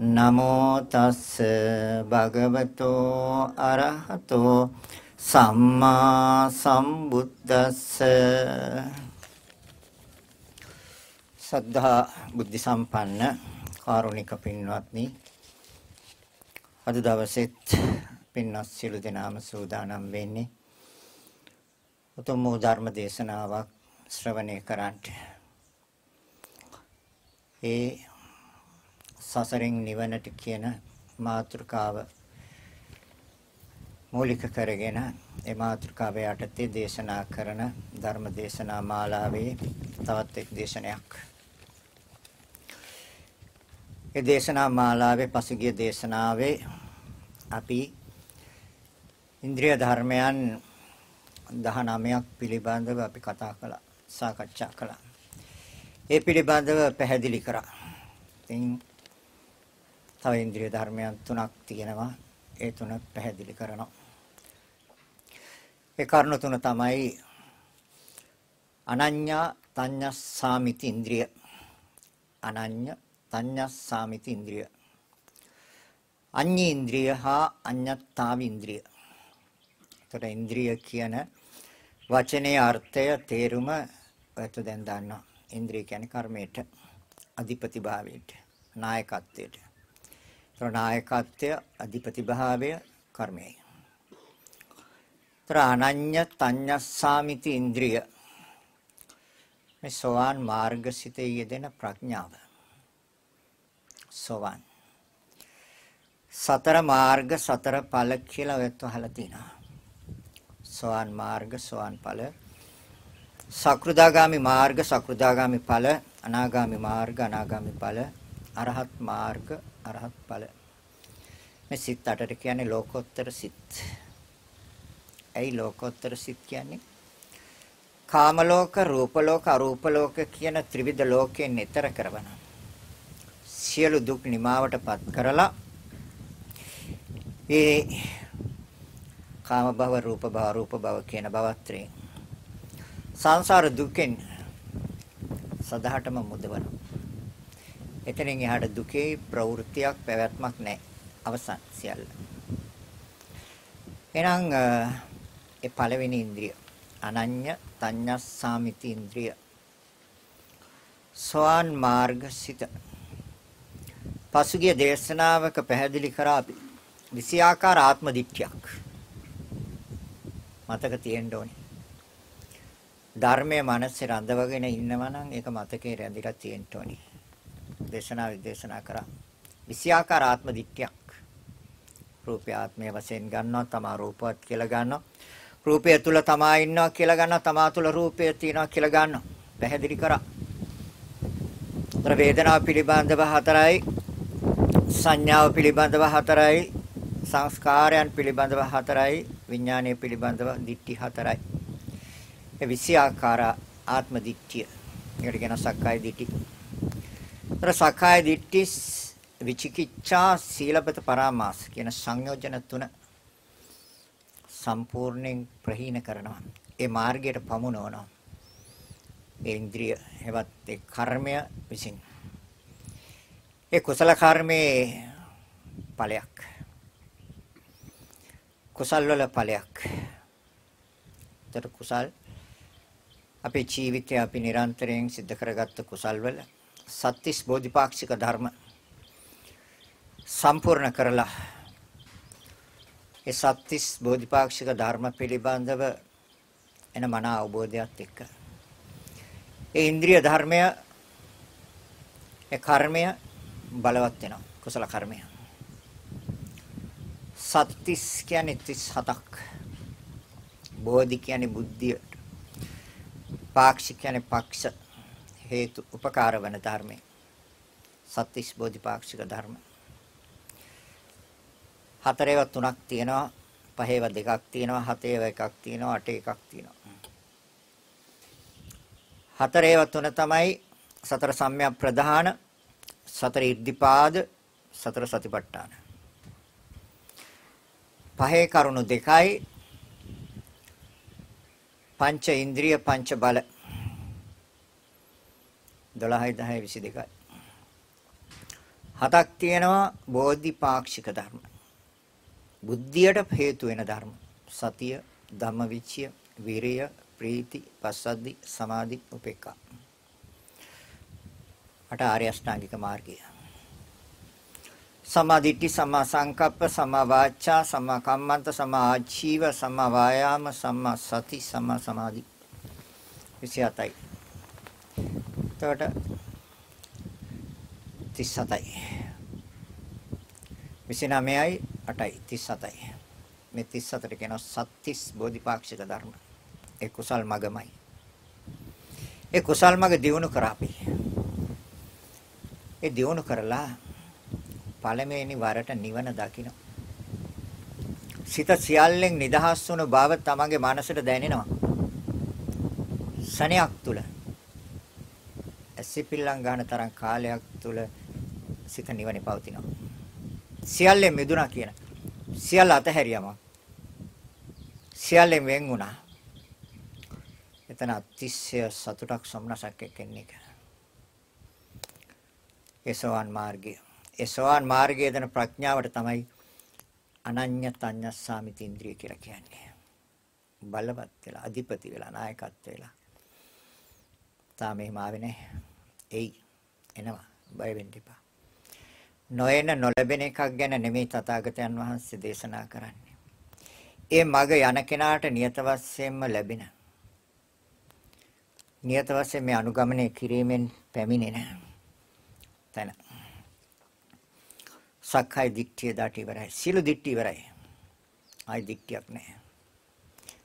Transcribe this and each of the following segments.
නමෝ තස්ස භගවතෝ අරහතෝ සම්මා සම්බුද්දස්ස. සද්ධා බුද්ධ සම්පන්න කාරුණික පින්වත්නි අද දවසෙත් පින්වත් සියලු දෙනාම සූදානම් වෙන්නේ උතුම් වූ ධර්ම දේශනාවක් ශ්‍රවණය කරන්නට ඒ සසරෙන් නිවනට කියන මාතෘකාව මූලික කරගෙන ඒ මාතෘකාව යටතේ දේශනා කරන ධර්ම දේශනා මාලාවේ තවත් එක් දේශනයක්. ඒ දේශනා මාලාවේ පසුගිය දේශනාවේ අපි ඉන්ද්‍රිය ධර්මයන් 19ක් පිළිබඳව අපි කතා කළා සාකච්ඡා කළා. ඒ පිළිබඳව පැහැදිලි කරා. ඉතින් තව ඉන්ද්‍රිය ධර්මයන් තුනක් තියෙනවා. ඒ තුන පැහැදිලි කරනවා. ඒ කරුණු තුන තමයි අනඤ්ඤා තඤ්ඤස්සාමිති ඉන්ද්‍රිය. අනඤ්ඤ තඤ්ඤස්සාමිති ඉන්ද්‍රිය. අඤ්ඤ ඉන්ද්‍රිය හා අඤ්ඤත්තාව ඉන්ද්‍රිය. එතකොට ඉන්ද්‍රිය කියන වචනේ අර්ථය තේරුම ඔයත් දැන් දන්නවා. ඉන්ද්‍රිය කියන්නේ කර්මයට අධිපති භාවයට නායකත්වයට නායකත්වය අධිපති භාවය කර්මයයි. තර අනඤ්‍ය තඤ්ඤස්සාමිති ඉන්ද්‍රිය මේ සෝවාන් මාර්ගසිතේ යෙදෙන ප්‍රඥාව. සෝවාන් සතර මාර්ග සතර ඵල කියලා ඔයත් අහලා තිනවා. සෝවාන් මාර්ග සෝවාන් ඵල සක්‍රුදාගාමි මාර්ග සක්‍රුදාගාමි ඵල අනාගාමි මාර්ග අනාගාමි ඵල අරහත් මාර්ග අරහත් ඵල. මේ සිත් අටට කියන්නේ ලෝකෝත්තර සිත්. ඇයි ලෝකෝත්තර සිත් කියන්නේ? කාම ලෝක, රූප ලෝක, අරූප ලෝක කියන ත්‍රිවිධ ලෝකයෙන් ඈතර කරවන. සියලු දුක් නිමාවටපත් කරලා ඒ කාම භව, රූප භව, රූප භව කියන භවත්‍රේ සංසාර දුකෙන් සදාටම මුදවනවා. එතනින් එහාට දුකේ ප්‍රවෘත්තියක් පැවැත්මක් නැහැ. අවසන් සියල්ල. එහෙනම් ඒ පළවෙනි ඉන්ද්‍රිය. අනඤ්‍ය තඤ්ඤස්සාමිති ඉන්ද්‍රිය. සෝවාන් මාර්ගසිත පසුගිය දේශනාවක පැහැදිලි කරා අපි විෂයාකාර ආත්ම දිට්ඨියක්. මතක තියෙන්න ඕනේ. ධර්මයේ මනසේ රඳවගෙන ඉන්නවා නම් ඒක මතකේ රැඳිලා තියෙන්න ඕනේ. දේශනා විදේශනා කරා. විෂයාකාර ආත්ම දිට්ඨියක්. රූපය ආත්මය වශයෙන් ගන්නවා තමා රූපවත් කියලා ගන්නවා. රූපය තුල තමා ඉන්නවා කියලා ගන්නවා තමා තුල රූපය තියෙනවා කියලා ගන්නවා. පැහැදිලි කරා. තර වේදනාව පිළිබඳව හතරයි සංඥාව පිළිබඳව හතරයි සංස්කාරයන් පිළිබඳව හතරයි විඥානය පිළිබඳව දිට්ඨි හතරයි. ඒ විෂයාකාර ආත්ම දිට්ඨිය. ඒකට කියන සක්කාය දිට්ඨි. තර සකාය දිට්ඨි විචිකිච්ඡා සීලබත පරාමාස කියන සංයෝජන තුන සම්පූර්ණයෙන් ප්‍රහීන කරනවා. ඒ මාර්ගයට පමුණවනවා. ඒ ඉන්ද්‍රිය හෙවත් ඒ කර්මය විසින්. ඒ කුසල කර්මයේ ඵලයක්. කුසල් වල ඵලයක්. ඒතර කුසල් අපේ ජීවිතය අපි නිරන්තරයෙන් සිද්ධ කරගත්ත කුසල් වල සත්‍තිස් බෝධිපාක්ෂික ධර්ම සම්පූර්ණ කරලා ඒ සත්‍තිස් බෝධිපාක්ෂික ධර්ම පිළිබඳව එන මන අවබෝධයත් එක්ක. ඒ ඉන්ද්‍රිය ධර්මය ඒ කර්මය බලවත් වෙනවා. කුසල කර්මය. සත්‍තිස් කියන්නේ 37ක්. බෝධි කියන්නේ බුද්ධිය. පාක්ෂික කියන්නේ පක්ෂ හේතු උපකාර වන ධර්මය. සත්‍තිස් බෝධිපාක්ෂික ධර්ම. හතරේව තුනක් තියෙනවා, පහේව දෙකක් තියෙනවා, හතේව එකක් තියෙනවා, අටේ එකක් තියෙනවා. හතරේව තුන තමයි සතර සම්‍යක් ප්‍රධාන, සතර ඉර්ධිපාද, සතර සතිපට්ඨාන. පහේ කරුණු දෙකයි පංච ඉන්ද්‍රිය පංච බල 12යි 10යි 22යි හතක් තියෙනවා බෝධිපාක්ෂික ධර්ම. බුද්ධියට හේතු වෙන ධර්ම. සතිය ධම්මවිචය විරිය ප්‍රීති පස්සද්ධි සමාධි උපේක්ඛා. අට ආර්ය අෂ්ටාංගික මාර්ගය. සමාධිට්ඨි සමා සංකප්ප සමා වාචා සමා කම්මන්ත සමා ආජීව සමා වායාම සමා සති සමා සමාධි. 27යි. එතකොට 37යි. 29යි 8යි 37යි. මේ 34ට කියනවා සත්‍තිස් බෝධිපාක්ෂික ධර්ම. ඒ කුසල් මගමයි. ඒ කුසල් මග දියුණු කරාපි. ඒ දියුණු කරලා පළමුවෙනි වරට නිවන දකින්න. සිත සියල්ලෙන් නිදහස් වුණු බව තමගේ මනසට දැනෙනවා. සණයක් තුල ඇසිපිල්ලම් ගන්න තරම් කාලයක් තුල සිත නිවනේ පවතිනවා. සියල්ලෙන් මිදුණා කියන. සියල්ල අතහැරියම. සියල්ලෙන් වෙන් වුණා. එතන අතිශය සතුටක් සොම්නසක් එක්කෙන්නේ. ඒසෝවන් මාර්ගය ඒ සෝවාන් මාර්ගයේ දෙන ප්‍රඥාවට තමයි අනඤ්‍ය තඤ්ඤස්සාමිති ඉන්ද්‍රිය කියලා කියන්නේ. බලවත් වෙලා අධිපති වෙලා නායකත්ව වෙලා. තාම එහෙම ආවේ නැහැ. එයි එනවා බය වෙන්න එපා. නොයන නොලැබෙන එකක් ගැන නෙමෙයි තථාගතයන් වහන්සේ දේශනා කරන්නේ. ඒ මග යන කෙනාට නියත වශයෙන්ම ලැබෙන. නියත වශයෙන් මේ අනුගමනය කිරීමෙන් පැමිණෙන තැන. සක්කාය දිට්ඨිය දාට ඉවරයි. සියලු දිට්ඨි ඉවරයි. ආයි දිට්ඨියක් නැහැ.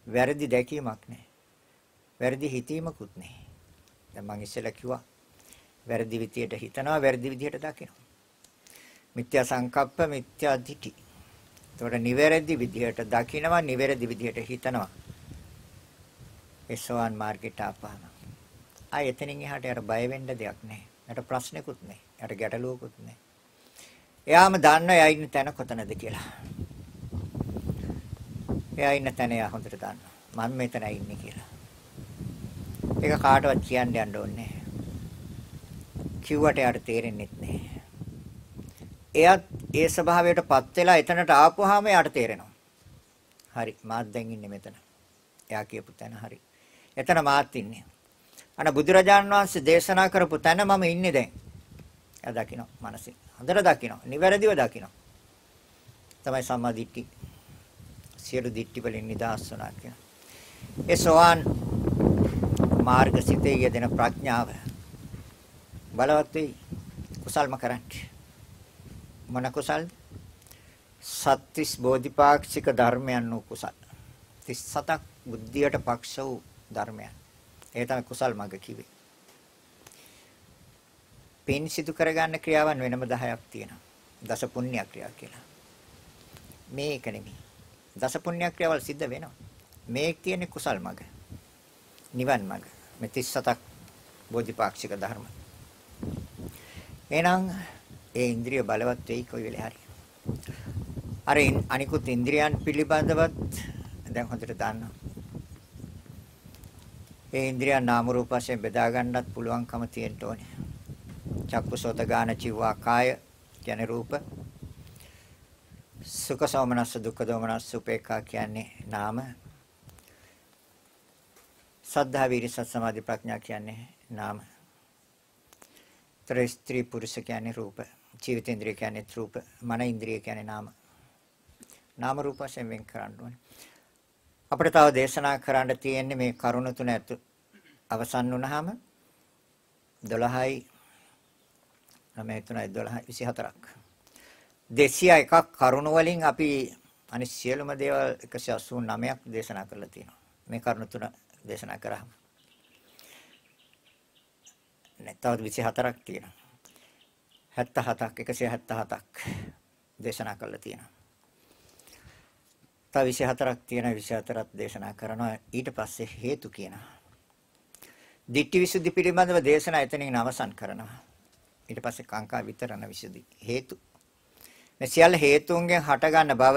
වැරදි දැකීමක් නැහැ. වැරදි හිතීමකුත් නැහැ. දැන් මම ඉස්සෙල්ලා කිව්වා වැරදි විදියට හිතනවා වැරදි විදියට දකිනවා. මිත්‍යා සංකප්ප මිත්‍යා දිටි. ඒතකොට නිවැරදි විදියට දකිනවා නිවැරදි විදියට හිතනවා. එසෝවන් මාර්ගයට ආපහම. ආයෙ එතනින් එහාට යාර බය වෙන්න දෙයක් නැහැ. යාට ප්‍රශ්නකුත් නැහැ. යාට ගැටලුවකුත් නැහැ. එයාම දන්න එයා ඉන්න තැන කොතනද කියලා. එයා ඉන්න තැන එයා හොඳට දන්නවා. මම මෙතන ඉන්නේ කියලා. ඒක කාටවත් කියන්න යන්න ඕනේ කිව්වට එයාට තේරෙන්නේ නැහැ. එයාත් ඒ ස්වභාවයටපත් වෙලා එතනට ආපුවාම එයාට තේරෙනවා. හරි මාත් දැන් ඉන්නේ මෙතන. එයා කියපු තැන හරි. එතන මාත් ඉන්නේ. අන බුදුරජාණන් වහන්සේ දේශනා කරපු තැන මම ඉන්නේ දැන්. එයා දකිනවා මනසේ. හොඳට දකිනවා. නිවැරදිව දකිනවා. තමයි සම්මා දිට්ඨි. සියලු දිට්ඨි වලින් නිදහස් වුණා කියන. ඒ සෝවාන් මාර්ග සිතේ යෙදෙන ප්‍රඥාව බලවත් වෙයි. කුසල්ම කරන්නේ. මොන කුසල්ද? සත්‍තිස් බෝධිපාක්ෂික ධර්මයන් වූ කුසල්. 37ක් බුද්ධියට පක්ෂ වූ ධර්මයන්. ඒ තමයි කුසල් මඟ කිව්වේ. පින් සිදු කරගන්න ක්‍රියාවන් වෙනම 10ක් තියෙනවා. දස පුණ්‍ය ක්‍රියා කියලා. මේක නෙමෙයි. දස පුණ්‍ය ක්‍රියාවල් සිද්ධ වෙනවා. මේ කියන්නේ කුසල් මඟ. නිවන් මඟ. මේ 37ක් බෝධිපාක්ෂික ධර්ම. එහෙනම් ඒ ඉන්ද්‍රිය බලවත් වෙයි කොයි වෙලේ හරි. අර අනිකුත් ඉන්ද්‍රියන් පිළිබඳවත් දැන් හොඳට දන්නවා. ඒ ඉන්ද්‍රියන් නාම රූප වශයෙන් බෙදා ගන්නත් පුළුවන්කම තියෙන්න ඕනේ. චක්කුසෝත ගාන චිවා කාය කියන්නේ රූප සුඛ සෝමනස්ස දුක්ඛ දෝමනස්ස උපේක්ඛා කියන්නේ නාම සද්ධා විරි සත් සමාධි ප්‍රඥා කියන්නේ නාම ත්‍රි ස්ත්‍රී පුරුෂ කියන්නේ රූප ජීවිතේන්ද්‍රිය කියන්නේ රූප මන ඉන්ද්‍රිය කියන්නේ නාම නාම රූප වශයෙන් වෙන් කරන්න ඕනේ අපිට තව දේශනා කරන්න තියෙන්නේ මේ කරුණ තුන ඇතු අවසන් වුණාම 12යි 9 3යි 12යි 24ක් 201ක් කරුණ වලින් අපි අනිත් සියලුම දේවල් 189ක් දේශනා කරලා තියෙනවා. මේ කරුණ තුන දේශනා කරාම. නැත්නම් 24ක් තියෙනවා. 77ක් 177ක් දේශනා කරලා තියෙනවා. තව 24ක් තියෙන 24ක් දේශනා කරනවා ඊට පස්සේ හේතු කියනවා. ditthi visuddhi පිළිබඳව දේශනා එතනින් අවසන් කරනවා. ඊට පස්සේ කාංකා විතරණ විසුද්ධි හේතු. මේ සියල්ල හේතුන්ගෙන් හටගන්න බව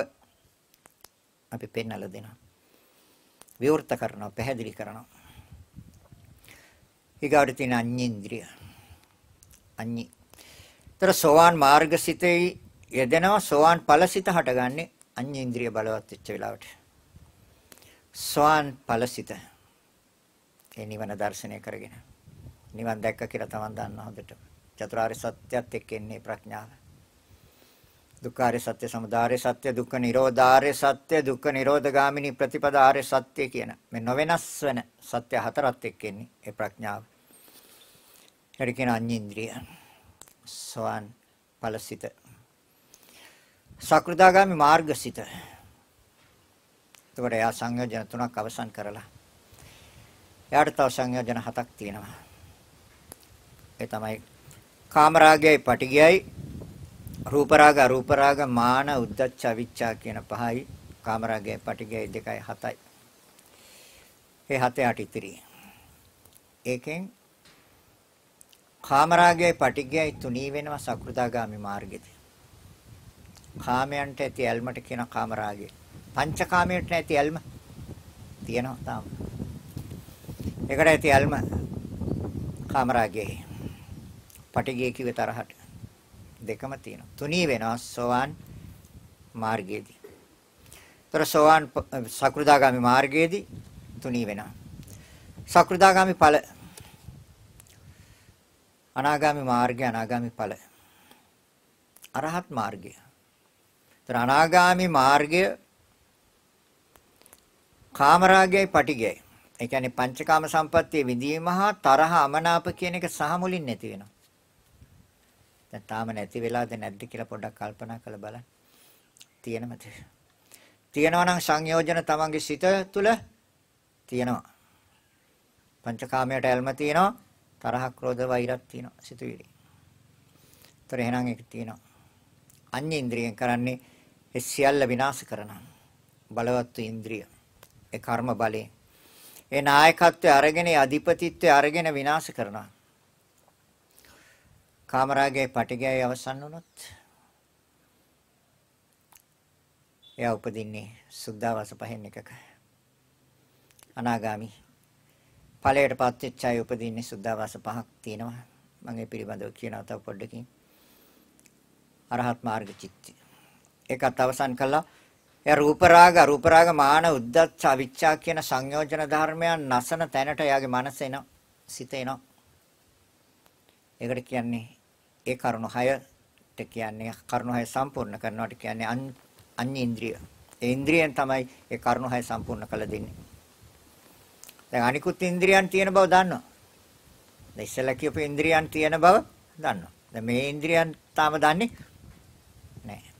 අපි පෙන්වලා දෙනවා. විවෘත කරනවා, පැහැදිලි කරනවා. ඊගාට තියෙන අඤ්ඤේන්ද්‍රිය. අඤ්ඤි. ତර සෝවාන් මාර්ගසිතේ යෙදෙනවා සෝවාන් ඵලසිත හටගන්නේ අඤ්ඤේන්ද්‍රිය බලවත් වෙච්ච වෙලාවට. සෝවාන් ඵලසිත. ඒ නිවන දර්ශනය කරගෙන. නිවන් දැක්ක කියලා තමන් දන්නා හොඳට. චතුරාර්ය සත්‍යයත් එක්ක එන්නේ ප්‍රඥාව. දුක්ඛාරය සත්‍ය සමුදාය සත්‍ය දුක්ඛ නිරෝධාරය සත්‍ය දුක්ඛ නිරෝධගාමිනී ප්‍රතිපදාාරය සත්‍ය කියන මේ නොවෙනස් වෙන සත්‍ය හතරත් එක්ක එන්නේ ඒ ප්‍රඥාව. හරි කියන අඤ්ඤේන්ද්‍රිය. සෝවාන් ඵලසිත. සකෘදාගාමි මාර්ගසිත. එතකොට එයා සංයෝජන තුනක් අවසන් කරලා. එයාට තව සංයෝජන හතක් තියෙනවා. ඒ තමයි කාමරාගයයි පටිගයයි රූප රාග අරූප රාග මාන උද්දච්ච අවිච්ඡා කියන පහයි කාමරාගය පටිගය දෙකයි හතයි. ඒ හතේ අට ඉතිරි. ඒකෙන් කාමරාගයයි පටිගයයි තුනී වෙනවා සකෘදාගාමි මාර්ගෙදී. කාමයන්ට ඇති ඇල්මට කියන කාමරාගය. පංචකාමයට නැති ඇල්ම තියෙනවා තාම. ඒකට ඇති ඇල්ම කාමරාගයයි. පටිගය කිව්වේ තරහට. දෙකම තියෙනවා. තුනී වෙනවා සෝවාන් මාර්ගයේදී. ତර සෝවාන් සකෘදාගාමි මාර්ගයේදී තුනී වෙනවා. සකෘදාගාමි ඵල අනාගාමි මාර්ගය අනාගාමි ඵල අරහත් මාර්ගය. ତර අනාගාමි මාර්ගය කාමරාගයයි පටිගයයි. ඒ කියන්නේ පංචකාම සම්පත්තිය විඳීම හා තරහ අමනාප කියන එක සහ මුලින් නැති වෙනවා. දැන් තාම නැති වෙලාද නැද්ද කියලා පොඩ්ඩක් කල්පනා කරලා බලන්න. තියෙනවද? තියෙනවා නම් සංයෝජන තමන්ගේ සිත තුළ තියෙනවා. පංචකාමයට ඇල්ම තියෙනවා. තරහ, ක්‍රෝධ, වෛරත් තියෙනවා සිතුවිලි. ඒතර එහෙනම් ඒක තියෙනවා. අඤ්ඤ ඉන්ද්‍රියෙන් කරන්නේ ඒ සියල්ල විනාශ කරන බලවත් ඉන්ද්‍රිය. ඒ කර්ම බලයෙන්. ඒ නායකත්වයේ අරගෙන අධිපතිත්වයේ අරගෙන විනාශ කරනවා. කාමරාගයේ පටිගයයි අවසන් වුණොත් එයා උපදින්නේ සුද්ධාවාස පහෙන් එකක. අනාගාමි. ඵලයටපත් වෙච්ච අය උපදින්නේ සුද්ධාවාස පහක් තියෙනවා. මම ඒ පිළිබඳව කියනවා තව පොඩ්ඩකින්. අරහත් මාර්ග චිත්ති. ඒකත් අවසන් කළා. එයා රූප රාග අරූප රාග මාන උද්දච්ච අවිච්ඡා කියන සංයෝජන ධර්මයන් නසන තැනට එයාගේ මනස එනවා සිත එනවා. ඒකට කියන්නේ ඒ කරුණු 6ට කියන්නේ කරුණු 6 සම්පූර්ණ කරනවට කියන්නේ අඤ්ඤ ඉන්ද්‍රිය. ඒ ඉන්ද්‍රියෙන් තමයි ඒ කරුණු 6 සම්පූර්ණ කළ දෙන්නේ. දැන් අනිකුත් ඉන්ද්‍රියන් තියෙන බව දන්නවා. දැන් ඉස්සෙල්ලා කියපු ඉන්ද්‍රියන් තියෙන බව දන්නවා. දැන් මේ ඉන්ද්‍රියන් තාම දන්නේ නැහැ.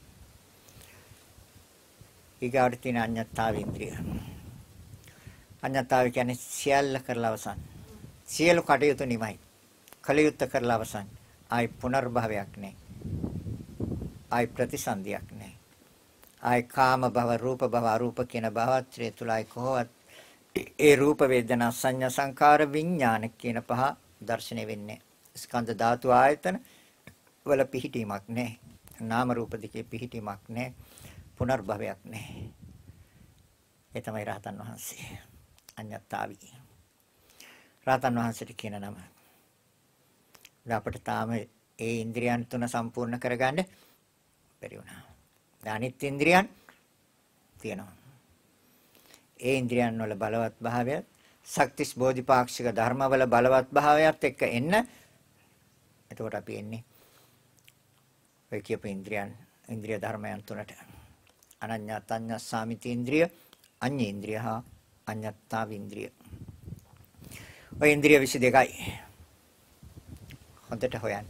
ඊගාට තියෙන අඤ්ඤත්තාව ඉන්ද්‍රිය. අඤ්ඤත්තාව කියන්නේ සියල්ල කරලා අවසන්. සියලු කටයුතු නිමයි. කලයුත්ත කරලා අවසන්. ආයි පුනර්භවයක් නැහැ. ආයි ප්‍රතිසන්දියක් නැහැ. ආයි කාම භව රූප භව අරූප කියන භවත්‍රය තුලයි කොහොවත් ඒ රූප වේදනා සංඥා සංකාර විඥාන කියන පහ දර්ශනය වෙන්නේ. ස්කන්ධ ධාතු ආයතන වල පිහිටීමක් නැහැ. නාම රූප දෙකේ පිහිටීමක් නැහැ. පුනර්භවයක් නැහැ. ඒ තමයි රහතන් වහන්සේ. අඤ්ඤත්තාවි. රහතන් වහන්සේට කියන නම. අපිට තාම ඒ ඉන්ද්‍රියන් තුන සම්පූර්ණ කරගන්න බැරි වුණා. දැන් අනිත් ඉන්ද්‍රියන් තියෙනවා. ඒ ඉන්ද්‍රියන් වල බලවත් භාවය ශක්තිස් බෝධිපාක්ෂික ධර්මවල බලවත් භාවයත් එක්ක එන්න එතකොට අපි එන්නේ ඔය කියපු ඉන්ද්‍රියන් ඉන්ද්‍රිය ධර්මයන් තුනට අනඤ්ඤා තඤ්ඤා සාමිති ඉන්ද්‍රිය අඤ්ඤේන්ද්‍රිය හා අඤ්ඤත්තා වින්ද්‍රිය. ඔය ඉන්ද්‍රිය 22යි. හොඳට හොයන්න.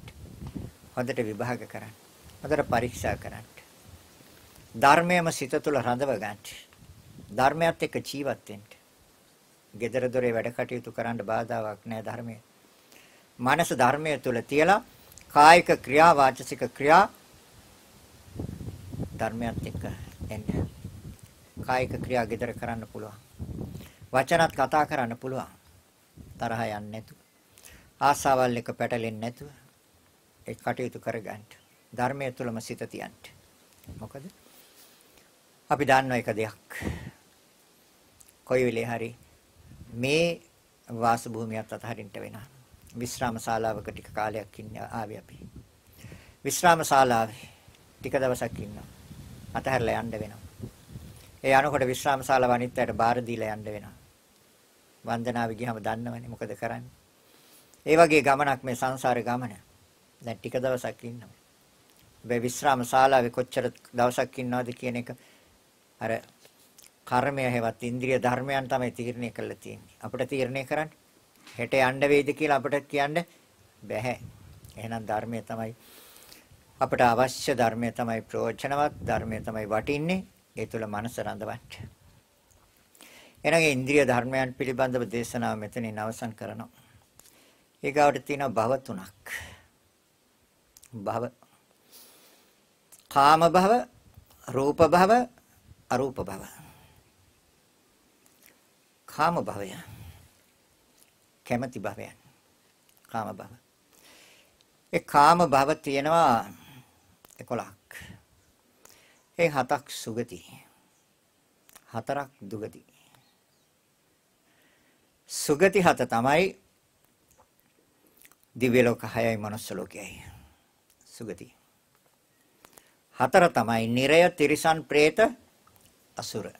හොඳට විභාග කරන්න. හොඳට පරීක්ෂා කරන්න. ධර්මයම සිත තුළ රඳව ගන්න. ධර්මයත් එක්ක ජීවත් වෙන්න. gedara dore වැඩ කටයුතු කරන්න බාධාවක් නැහැ ධර්මයේ. මනස ධර්මයේ තුල තියලා කායික ක්‍රියා වාචසික ක්‍රියා ධර්මයත් එක්ක එන්න. කායික ක්‍රියා gedara කරන්න පුළුවන්. වචනත් කතා කරන්න පුළුවන්. තරහ යන්නේ නැතුව. ආසාවල් එක පැටලෙන්නේ නැතුව ඒ කටයුතු කරගන්න. ධර්මයේ තුලම සිත තියන්න. මොකද අපි දන්න එක දෙයක්. කොයි වෙලේ හරි මේ වාස භූමියත් අතහරින්න වෙනවා. විශ්‍රාම ශාලාවක ටික කාලයක් ඉන්න ආවේ අපි. විශ්‍රාම ශාලාවේ ටික දවසක් ඉන්නවා. අතහැරලා යන්න වෙනවා. ඒ යනකොට විශ්‍රාම ශාලාව අනිත් අයට බාර දීලා යන්න වෙනවා. වන්දනාවේ ගියාම දන්නවනේ මොකද කරන්නේ. ඒ වගේ ගමනක් මේ සංසාරේ ගමන. දැන් ටික දවසක් ඉන්නවා. මේ විශ්‍රාම ශාලාවේ කොච්චර දවසක් ඉන්නවද කියන එක අර කර්මය හැවත් ඉන්ද්‍රිය ධර්මයන් තමයි තීරණය කරලා තියෙන්නේ. අපිට තීරණය කරන්න හෙට යන්න වේද කියලා අපිට කියන්න බැහැ. එහෙනම් ධර්මය තමයි අපට අවශ්‍ය ධර්මය තමයි ප්‍රයෝජනවත් ධර්මය තමයි වටින්නේ. ඒ තුල මනස රඳවන්න. එනගේ ඉන්ද්‍රිය ධර්මයන් පිළිබඳව දේශනාව මෙතනින් අවසන් කරනවා. ඊගාවට තියෙනවා භව තුනක්. භව කාම භව, රූප භව, අරූප භව. කාම භවය. කැමැති භවයන්. කාම භව. ඒ කාම භව තියෙනවා 11ක්. ඒ හතක් සුගති. හතරක් දුගති. සුගති හත තමයි දිව්‍ය ලෝක 6යි මනුස්ස ලෝකයයි. සුගති. හතර තමයි නිරය, තිරිසන්, പ്രേත, අසුර.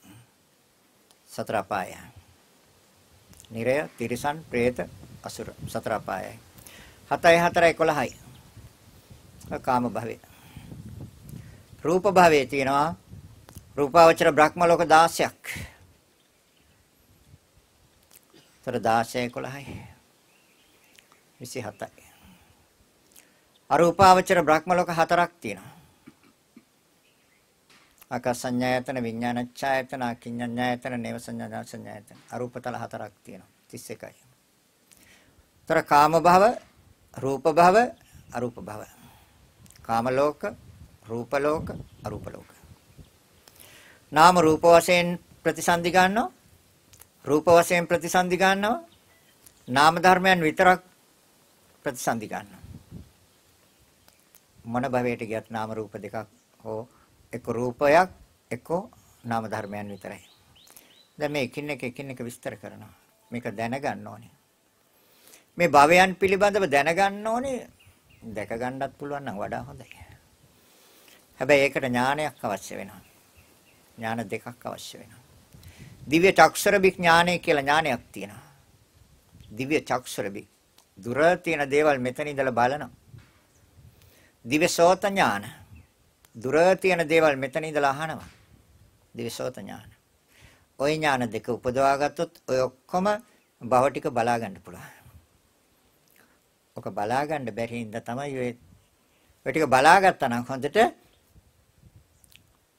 සතර අපාය. නිරය, තිරිසන්, പ്രേත, අසුර. සතර අපායයි. 7යි 4යි 11යි. කාම භවේ. රූප භවයේ තියෙනවා රූපාවචර බ්‍රහ්ම ලෝක 16ක්. තර 16 11යි. 27යි. අරූපාවචර බ්‍රහ්ම ලෝක හතරක් තියෙනවා. ආකාසඤ්ඤායතන විඥානච්ඡායතන අකිඤ්ඤඤ්ඤායතන නේව සංඥාඥාසඤ්ඤායතන අරූපතල හතරක් තියෙනවා 31යි. තර කාම භව, රූප භව, අරූප භව. කාම ලෝක, රූප ලෝක, අරූප ලෝක. නාම රූප වශයෙන් ප්‍රතිසන්දි ගන්නවා. රූප වශයෙන් ප්‍රතිසන්දි ගන්නවා. නාම ධර්මයන් විතරක් ප්‍රතිසන්දි ගන්නවා. මොන භවයට ගියත් නාම රූප දෙකක් හෝ එක රූපයක් එක නාම ධර්මයන් විතරයි. දැන් මේ එකින් එක එකින් එක විස්තර කරනවා. මේක දැනගන්න ඕනේ. මේ භවයන් පිළිබඳව දැනගන්න ඕනේ. දැක ගන්නත් පුළුවන් නම් වඩා හොඳයි. හැබැයි ඒකට ඥානයක් අවශ්‍ය වෙනවා. ඥාන දෙකක් අවශ්‍ය වෙනවා. දිව්‍ය චක්ෂර විඥානය කියලා ඥානයක් තියෙනවා. දිව්‍ය චක්ෂර විඥානය දුර තියෙන දේවල් මෙතන ඉඳලා බලනවා. දිවසෝත ඥාන. දුර තියෙන දේවල් මෙතන ඉඳලා අහනවා. දිවසෝත ඥාන. ওই ඥාන දෙක උපදවා ගත්තොත් ඔය ඔක්කොම භව ටික බලා ගන්න පුළුවන්. ඔක බලා ගන්න බැරි හින්දා තමයි ඔය ඔය ටික බලා ගත්තා නම් හොඳට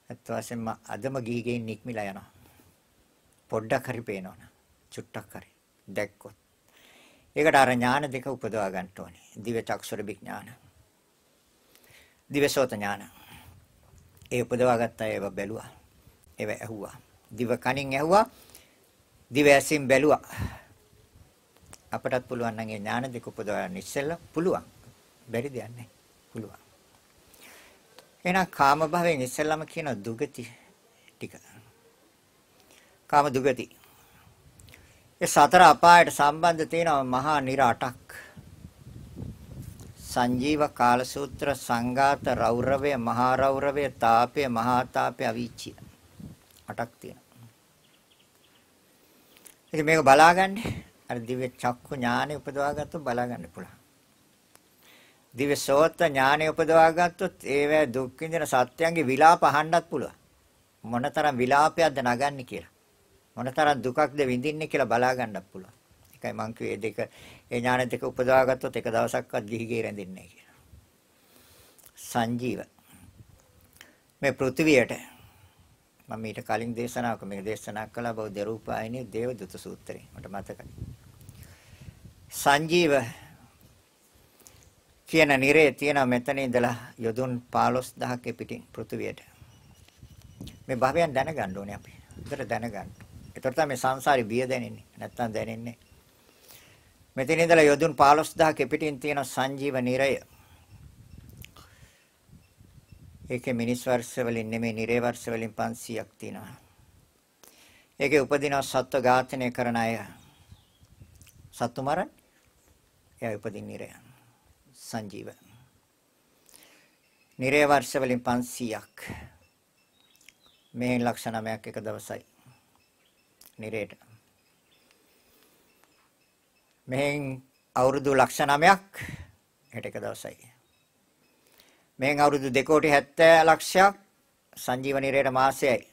අත් වශයෙන්ම අදම ගිහිගෙන් නික්මිලා යනවා. පොඩ්ඩක් හරි පේනවනේ. චුට්ටක් හරි දැක්කොත්. ඒකට අර ඥාන දෙක උපදවා ගන්න ඕනේ. දිව චක්ෂුර විඥාන. දිවසෝත ඥාන. ඒ උපදවා ගත්තා ඒව බැලුවා. ඒව ඇහුවා. දිව කනින් ඇහුවා. දිව ඇසින් බැලුවා. අපටත් පුළුවන් නම් ඒ ඥාන දෙක උපදවා ගන්න ඉස්සෙල්ලා පුළුවන්. බැරි දෙයක් නැහැ. පුළුවන්. එහෙනම් කාම භවෙන් ඉස්සෙල්ලාම කියන දුගති ටික. කාම දුගති ඒ සතර අපායට සම්බන්ධ තියෙනවා මහා නිර අටක්. සංජීව කාලසූත්‍ර සංඝාත රෞරවය මහා රෞරවය තාපය මහා තාපය අවීචිය. අටක් තියෙනවා. ඉතින් මේක බලාගන්න අර දිව්‍ය චක්කු ඥානෙ උපදවා ගත්තොත් බලාගන්න පුළුවන්. දිව්‍ය සෝත ඥානෙ උපදවා ගත්තොත් ඒවැ දුක් විඳින සත්‍යයන්ගේ විලාප අහන්නත් පුළුවන්. මොනතරම් විලාපයක්ද නගන්නේ කියලා. මොනතරම් දුකක්ද විඳින්නේ කියලා බලා ගන්නත් පුළුවන්. ඒකයි මං කිව්වේ දෙක ඒ ඥාන දෙක උපදවා ගත්තොත් එක දවසක්වත් ගිහිගේ රැඳෙන්නේ නැහැ කියලා. සංජීව මේ පෘථිවියට මම ඊට කලින් දේශනාවක මේක දේශනා කළා බෞද්ධ රූපායනේ දේවදූත සූත්‍රේ මට මතකයි. සංජීව කියන නිරේ තියෙන මෙතන ඉඳලා යොදුන් 15000ක පිටින් පෘථිවියට. මේ භවයන් දැනගන්න ඕනේ අපි. උදේට දැනගන්න. ඒතර තමයි සංසාරේ බිය දැනෙන්නේ. නැත්තම් දැනෙන්නේ. මෙතන ඉඳලා යොදුන් 15000ක පිටින් තියෙන සංජීව නිරය. ඒකේ මිනිස් වර්ෂ වලින් නෙමෙයි නිරේ වර්ෂ වලින් 500ක් තියෙනවා. ඒකේ උපදින සත්ව ඝාතනය කරන අය සත්තු මරන්නේ. එයා උපදින නිරය. සංජීව. නිරේ වර්ෂ වලින් 500ක්. මේ ලක්ෂ 9ක් එක දවසයි. නිරේට. මෙහෙන් අවුරුදු ලක්ෂ 9ක් හෙට එක දවසයි. මෙහෙන් අවුරුදු 2 කෝටි 70 ලක්ෂයක් සංජීව නිරේට මාසයයි.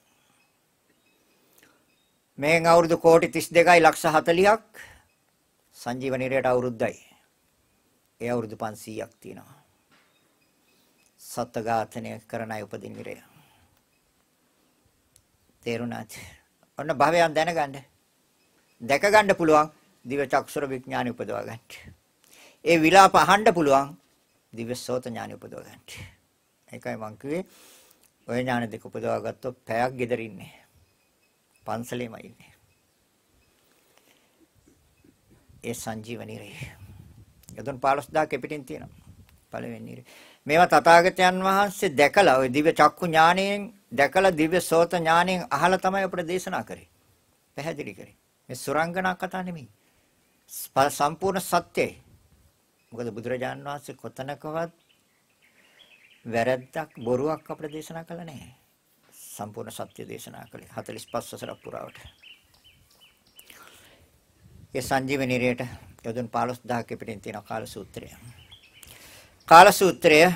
මෙහෙන් අවුරුදු කෝටි 32යි ලක්ෂ 40ක් සංජීව නිරේට අවුරුද්දයි. ඒ අවුරුදු 500ක් තියෙනවා. සත්ත්ව ඝාතනය කරන අය උපදින නිරය. තේරුණාද? ඔන්න භවයන් දැනගන්න. දැක ගන්න පුළුවන් දිව චක්ෂුර විඥානය උපදවා ගන්න. ඒ විලාප අහන්න පුළුවන් දිව සෝත ඥානය උපදවා ගන්න. ඒකයි මං කිව්වේ ඔය ඥාන දෙක උපදවා ගත්තොත් පැයක් ගෙදර ඉන්නේ. පන්සලෙමයි ඉන්නේ. ඒ සංජීවනී රේ. යොදුන් 15000 පිටින් තියෙනවා. පළවෙනි මේවා තථාගතයන් වහන්සේ දැකලා ওই දිව්‍ය චක්කු ඥාණයෙන් දැකලා දිව්‍ය සෝත ඥාණයෙන් අහලා තමයි අපිට දේශනා කරේ. පැහැදිලි කරේ. මේ සුරංගනා කතා නෙමෙයි. සම්පූර්ණ සත්‍යයි. මොකද බුදුරජාන් වහන්සේ කොතනකවත් වැරද්දක් බොරුවක් අපිට දේශනා කළා නැහැ. සම්පූර්ණ සත්‍ය දේශනා කළේ 45 වසර පුරාවට. ඒ සංජීවනීරියට යොදුන් 15000ක පිටින් තියෙන කාල සූත්‍රය. කාල සූත්‍රය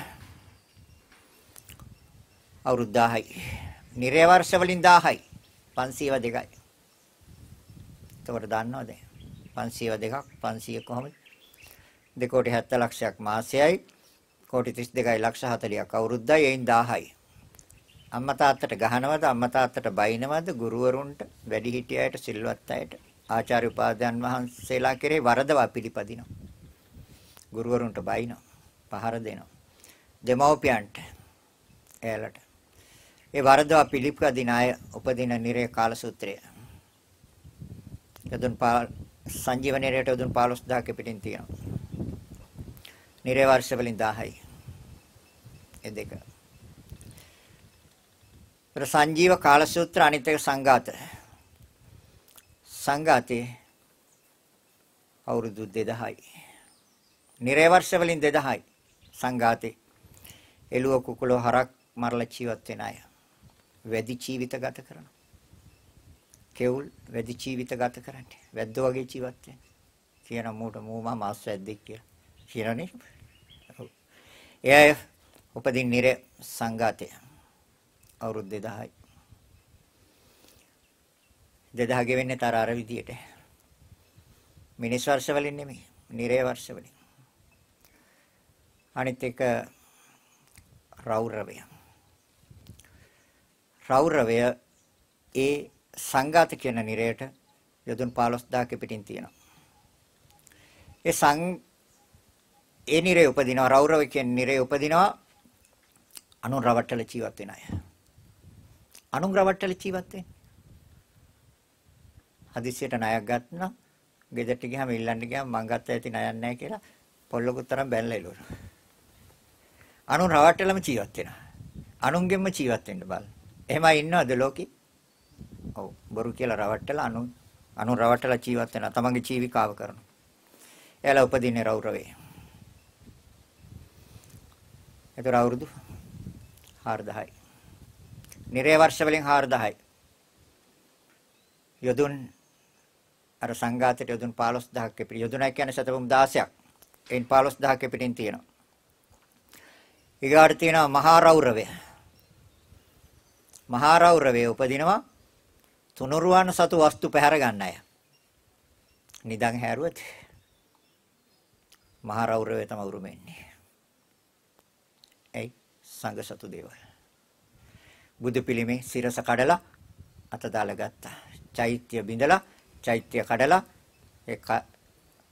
අවුරුදු 10යි. නිරේ වර්ෂ වලින් 10යි. 502යි. එතකොට දන්නවද? 502ක් 500 කොහොමද? 2 කෝටි 70 ලක්ෂයක් මාසයයි. කෝටි 32යි ලක්ෂ 40ක් අවුරුද්දයි. එයින් 10යි. අම්මා තාත්තට ගහනවද අම්මා තාත්තට බයිනවද ගුරුවරුන්ට වැඩිහිටියයට සිල්වත් අයට ආචාර්ය උපාධ්‍යයන් වහන්සේලා කෙරේ වරදවා පිළිපදිනවා. ගුරුවරුන්ට බයිනවා. පහර දෙනවා. දෙමව්පියන්ට එයාලට. ඒ වරදවා පිළිපදින අය උපදින නිරේ කාල සූත්‍රය. යදුන් පා සංජීවනීයට යදුන් 15000ක පිටින් තියෙනවා. නිරේ වර්ෂ වලින් 1000යි. ඒ දෙක. සංජීව කාල සූත්‍ර අනිත් එක සංඝාත සංඝාතේ අවුරුදු 2000යි. නිරේ වර්ෂ වලින් 2000යි සංඝාතේ. එළුව කුකුල හරක් මරලා ජීවත් වෙන අය. වැඩි ජීවිත ගත කරන. කෙවුල් වැඩි ජීවිත ගත කරන්නේ. වැද්ද වගේ ජීවත් වෙන. කියන මූට මූමා මාස් වැද්දෙක් කියලා. කියනනේ. එය උපදින් නිරේ සංඝාතේ අවුරුදු 2000යි. 2000 ගෙවෙන්නේ තර අර විදියට. මිනිස් වර්ෂ වලින් නෙමෙයි, නිරේ වර්ෂ වලින්. අනිත් එක රෞරවය. රෞරවය ඒ සංඝාත කියන නිරයට යොදුන් 15000ක පිටින් තියෙනවා. ඒ සං ඒ නිරේ උපදිනවා රෞරව කියන නිරේ උපදිනවා අනුන් රවට්ටල ජීවත් වෙන අය. අනුන් රවට්ටල ජීවත් වෙන්නේ හදිසියට ණයක් ගත්තා. ගෙදරට ගියාම ඉල්ලන්න ගියාම මං ගත්ත ඇති ණයක් නැහැ කියලා පොල්ලකුත් තරම් බැලලා ඉලුවා. අනුන් රවට්ටලම ජීවත් වෙනවා. අනුන්ගෙන්ම ජීවත් වෙන්න බල. එහෙමයි ඉන්නවද ලෝකේ? ඔව් බොරු කියලා රවට්ටලා අනුන් අනුන් රවට්ටලා ජීවත් වෙනවා. තමන්ගේ ජීවිකාව කරනවා. එයාලා උපදින්නේ රෞරවේ. ඒතර අවුරුදු 4000යි. නිරේ වර්ෂ වලින් 4000යි. යොදුන් අර සංඝාතයට යොදුන් 15000ක් පිටි යොදුනයි කියන්නේ සතපොම් 16ක්. එයින් 15000ක් පිටින් තියෙනවා. ඊගාට තියෙනවා මහා රෞරවය. මහා රෞරවය උපදිනවා තුනුරුවන් සතු වස්තු පැහැර ගන්න අය. නිදන් හැරුවද? මහා රෞරවය තම උරුමෙන්නේ. එයි සංඝ සතු දේවල්. බුදු පිළිමේ සිරස කඩලා අත දාලා ගත්තා. චෛත්‍ය බිඳලා චෛත්‍ය කඩලා ඒ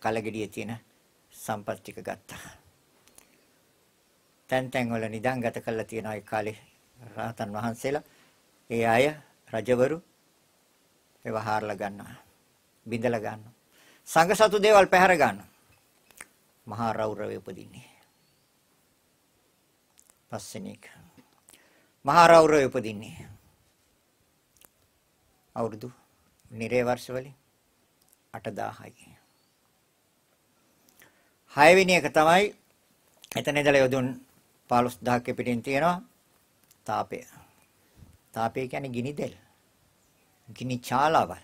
කලගෙඩියේ තියෙන සම්පත් ටික ගත්තා. තැන් තැන් වල නිදන් ගත කරලා තියෙන ඒ කාලේ රහතන් වහන්සේලා ඒ අය රජවරු ඒව හාරලා ගන්නවා. බිඳලා ගන්නවා. සංඝ සතු දේවල් පැහැර ගන්නවා. මහා රෞරවය උපදින්නේ. පස්වෙනි එක. මහා රෞරවය උපදින්නේ. අවුරුදු නිරේ වර්ෂවලින් 8000යි. හයවෙනි එක තමයි එතන ඉඳලා යොදුන් 15000ක පිටින් තියෙනවා තාපය. තාපය කියන්නේ ගිනි දෙල්. ගිනි චාලාවල්.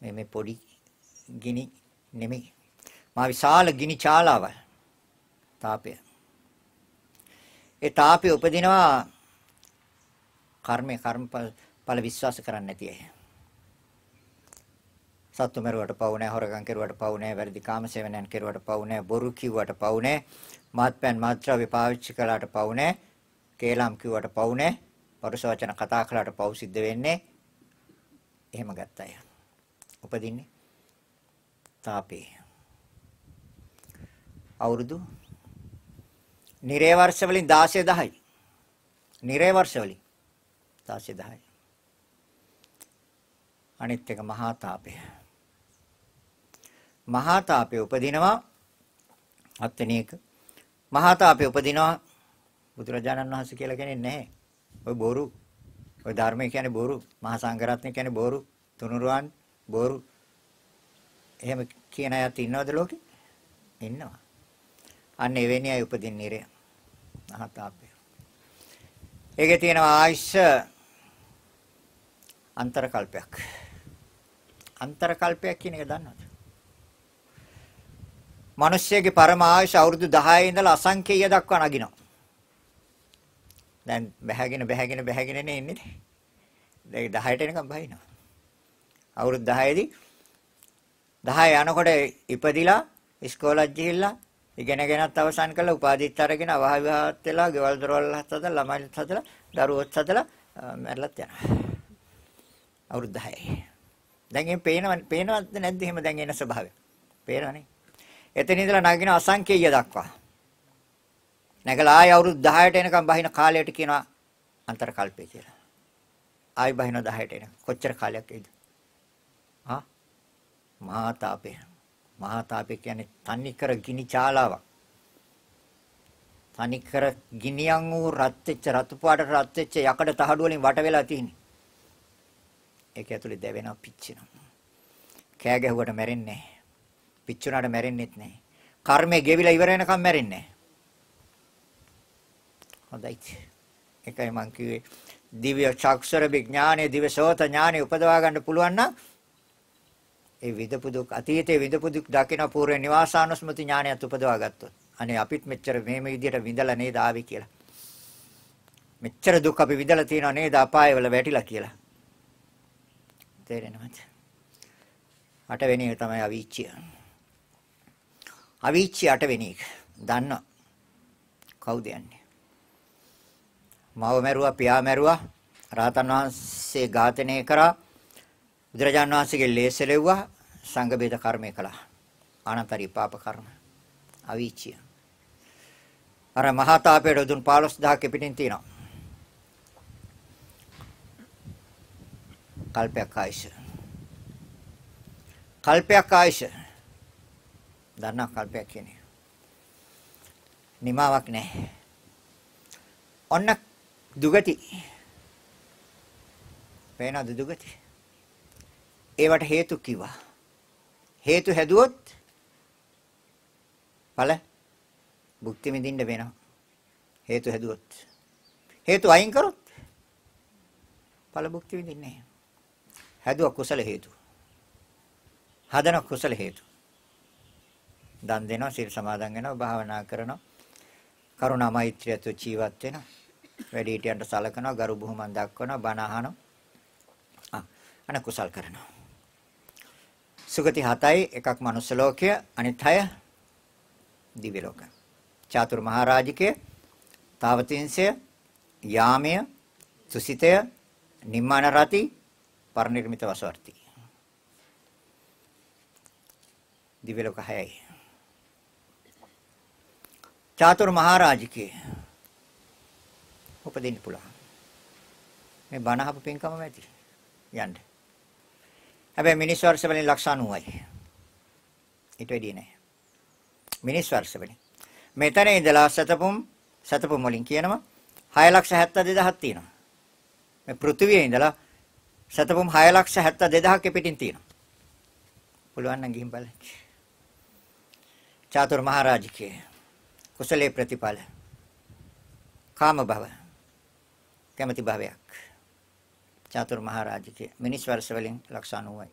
මේ මේ පොඩි ගිනි නෙමෙයි. මා විශාල ගිනි චාලාවල්. තාපය. ඒ තාපය උපදිනවා කර්මය කර්මඵල විශ්වාස කරන්නේ නැති අය. සත්තු මරුවට පවු නැහැ, හොරගම් කෙරුවට පවු නැහැ, වැරදි කාමසේවනයන් කෙරුවට පවු නැහැ, බොරු කිව්වට පවු නැහැ, මාත්පැන් මාත්‍රාවේ පාවිච්චි කළාට පවු නැහැ, කේලම් කිව්වට පවු නැහැ, පරුස වචන කතා කළාට පවු සිද්ධ වෙන්නේ. එහෙම ගත්ත අය. උපදින්නේ තාපේ. අවුරුදු නිරේ වර්ෂ වලින් 16 10යි. නිරේ වර්ෂ වලින් 16 10යි. අනිත් එක මහා තාපය. මහා තාපය උපදිනවා හත්වෙනි එක. මහා තාපය උපදිනවා බුදුරජාණන් වහන්සේ කියලා කෙනෙක් නැහැ. ඔය බොරු. ඔය ධර්මය කියන්නේ බොරු. මහා සංඝරත්නය කියන්නේ බොරු. තුනුරුවන් බොරු. එහෙම කියන අයත් ඉන්නවද ලෝකේ? ඉන්නවා. අන්න එවැනි අය උපදින්නේ ඉරේ. මහා තාපය. ඒකේ තියෙනවා ආයුෂ අන්තර කල්පයක්. අන්තර කල්පයක් කියන එක දන්නවද? මිනිස්සෙගේ පරම ආයුෂ අවුරුදු 10 ඉඳලා අසංකේය දක්වා නගිනවා. දැන් බැහැගෙන බැහැගෙන බැහැගෙන නේ ඉන්නේ. දැන් 10ට එනකම් බහිනවා. අවුරුදු 10 දී 10 යනකොට ඉපදිලා ඉස්කෝලේ ගිහිල්ලා ඉගෙනගෙනත් අවසන් කළා උපාධිත් අරගෙන අවහ විවාහත් වෙලා ගෙවල් දොරවල් හදලා ළමයිත් හදලා දරුවොත් හදලා මැරලත් යනවා. අවුරුදු 10. දැන් එහෙම පේනව පේනවද නැද්ද එහෙම දැන් එන ස්වභාවය? පේනවනේ. එතන ඉඳලා නගින අසංකේය දක්වා. නැගලා ආය අවුරුදු 10ට එනකම් බහින කාලයට කියනවා අන්තර කල්පය කියලා. ආයි බහින 10ට එන. කොච්චර කාලයක් ඒද? ආ මහා තාපය. මහා තාපය කියන්නේ තනිකර ගිනි චාලාවක්. තනිකර ගිනියන් වූ රත් වෙච්ච රතු පාට රත් වෙච්ච යකඩ තහඩු වලින් වට වෙලා තියෙන්නේ. ඒක ඇතුලේ දැවෙනවා පිච්චෙනවා. කෑ ගැහුවට මැරෙන්නේ නැහැ. පිච්චුණාට මැරෙන්නෙත් නැහැ. කර්මය ගෙවිලා ඉවර වෙනකම් මැරෙන්නේ නැහැ. හොඳයි. ඒකයි මං කිව්වේ දිව්‍ය චක්ෂර විඥානයේ දිව්‍ය සෝත ඥානෙ උපදවා ගන්න පුළුවන් නම් ඒ විදපු දුක් අතීතයේ විදපු දුක් දකින පූර්ව නිවාසානුස්මති ඥානයත් උපදවා ගත්තොත් අනේ අපිත් මෙච්චර මේම විදියට විඳලා නේද ආවේ කියලා. මෙච්චර දුක් අපි විඳලා තියෙනව නේද අපායවල වැටිලා කියලා. තේරෙනවද? අටවෙනි එක තමයි අවීචිය. අවීචි අටවෙනි එක. දන්නවා. කවුද යන්නේ? මව මැරුවා, පියා මැරුවා, රාතන් වහන්සේ ඝාතනය කරා, බුදුරජාන් වහන්සේගේ ලේසලෙව්වා, සංඝ බේද කර්මය කළා. අනතරි පාප කර්ම. අවීචිය. අර මහා තාපයට දුන් 15000 පිටින් තියෙනවා. කල්පයක් ආයුෂ. කල්පයක් ආයුෂ. දන්නා කල්පයක් කියන්නේ. නිමාවක් නැහැ. ඔන්න දුගති. පේනවද දුගති? ඒවට හේතු කිව්වා. හේතු හැදුවොත් ඵල භුක්ති විඳින්න වෙනවා. හේතු හැදුවොත්. හේතු අයින් කරොත් ඵල භුක්ති විඳින්නේ නැහැ. හැදුව කුසල හේතු. හදන කුසල හේතු. දන් දෙනවා, සීල් සමාදන් වෙනවා, භාවනා කරනවා. කරුණා මෛත්‍රියත් ජීවත් වෙනවා. වැඩිහිටියන්ට සලකනවා, ගරු බුහුමන් දක්වනවා, බණ අහනවා. ආ අන කුසල් කරනවා. සුගති 7යි එකක් මනුස්ස ලෝකය අනිත් 6 දිව්‍ය ලෝක. චාතුරු මහරජිකය, තාවතින්සය, යාමය, සුසිතය, නිම්මාන රති, පරිනිර්මිත වසවර්ති. දිව්‍ය ලෝක 6යි. චාතුරු මහරජිකය උපදින්න පුළුවන්. මේ බණ අහපු පින්කම ඇති. යන්න. හැබැයි මිනිස් වර්ෂ වලින් ලක්ෂ 90යි. ඊට වැඩිය නෑ. මිනිස් වර්ෂ වලින්. මෙතන ඉඳලා සතපුම් සතපුම් වලින් කියනවා 672000ක් තියෙනවා. මේ පෘථිවියේ ඉඳලා සතපුම් 672000ක් පිටින් තියෙනවා. පුළුවන් නම් ගිහින් බලන්න. චාතුර් මහරජකේ කුසලේ ප්‍රතිඵල කාම භව කැමැති භවයක් චාතුර් මහරජකේ මිනිස් වර්ෂ වලින් ලක්ෂ 90යි.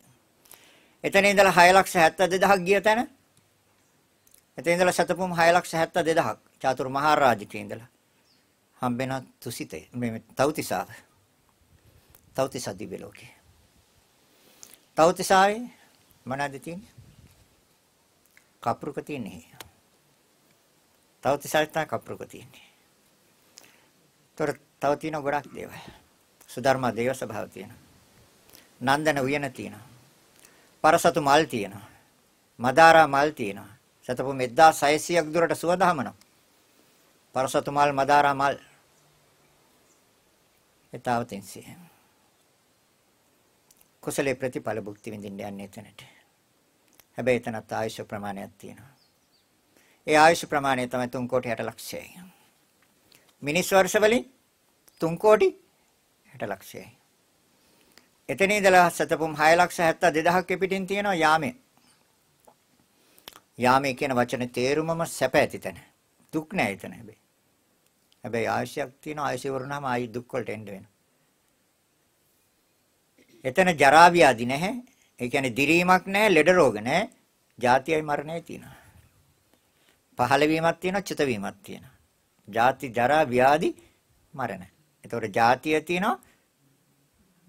එතන ඉඳලා 672000ක් ගිය තැන එතන ඉඳලා සතපුම් 672000ක් චාතුර් මහරජකේ ඉඳලා හම්බෙන තුසිතේ මේ තවතිසාව. තවතිසා දිව්‍ය ලෝකේ. තවතිසාවේ මොනවද තියෙන්නේ? කප්රුක තියෙන්නේ. තවතිසාවේ තමයි කප්රුක තියෙන්නේ. තොර තව තියෙන ගොඩක් දේවල්. සුධර්ම දේව ස්වභාව තියෙනවා. නන්දන උයන තියෙනවා. පරසතු මල් තියෙනවා. මදාරා මල් තියෙනවා. සතපු 1600ක් දුරට සුවදහමනවා. පරසතු මල් මදාරා මල් ඊතාවතින්සිය. කුසලයේ ප්‍රතිඵල භුක්ති විඳින්න යන්නේ එතනට. හැබැයි එතනත් ආයුෂ ප්‍රමාණයක් තියෙනවා. ඒ ආයුෂ ප්‍රමාණය තමයි 3 කෝටි 60 ලක්ෂයයි. මිනිස් වර්ෂ වලින් 3 කෝටි 60 ලක්ෂයයි. එතන ඉඳලා සතපුම් 6 ලක්ෂ 72000ක් පිටින් තියෙනවා යාමේ. යාමේ කියන වචනේ තේරුමම සැප ඇති තැන. දුක් නෑ එතන හැබැයි. හැබැයි ආශයක් තියෙනවා ආශය වරුණාම ආයි දුක් වලට එන්න වෙනවා. එතන ජරා ව්‍යාධි නැහැ. ඒ කියන්නේ දිරීමක් නැහැ, ලෙඩ රෝග නැහැ. ජාතියයි මරණයයි තියෙනවා. පහළ වීමක් තියෙනවා, චුත වීමක් තියෙනවා. ජාති ජරා ව්‍යාධි මරණ. එතකොට ජාතිය තියෙනවා,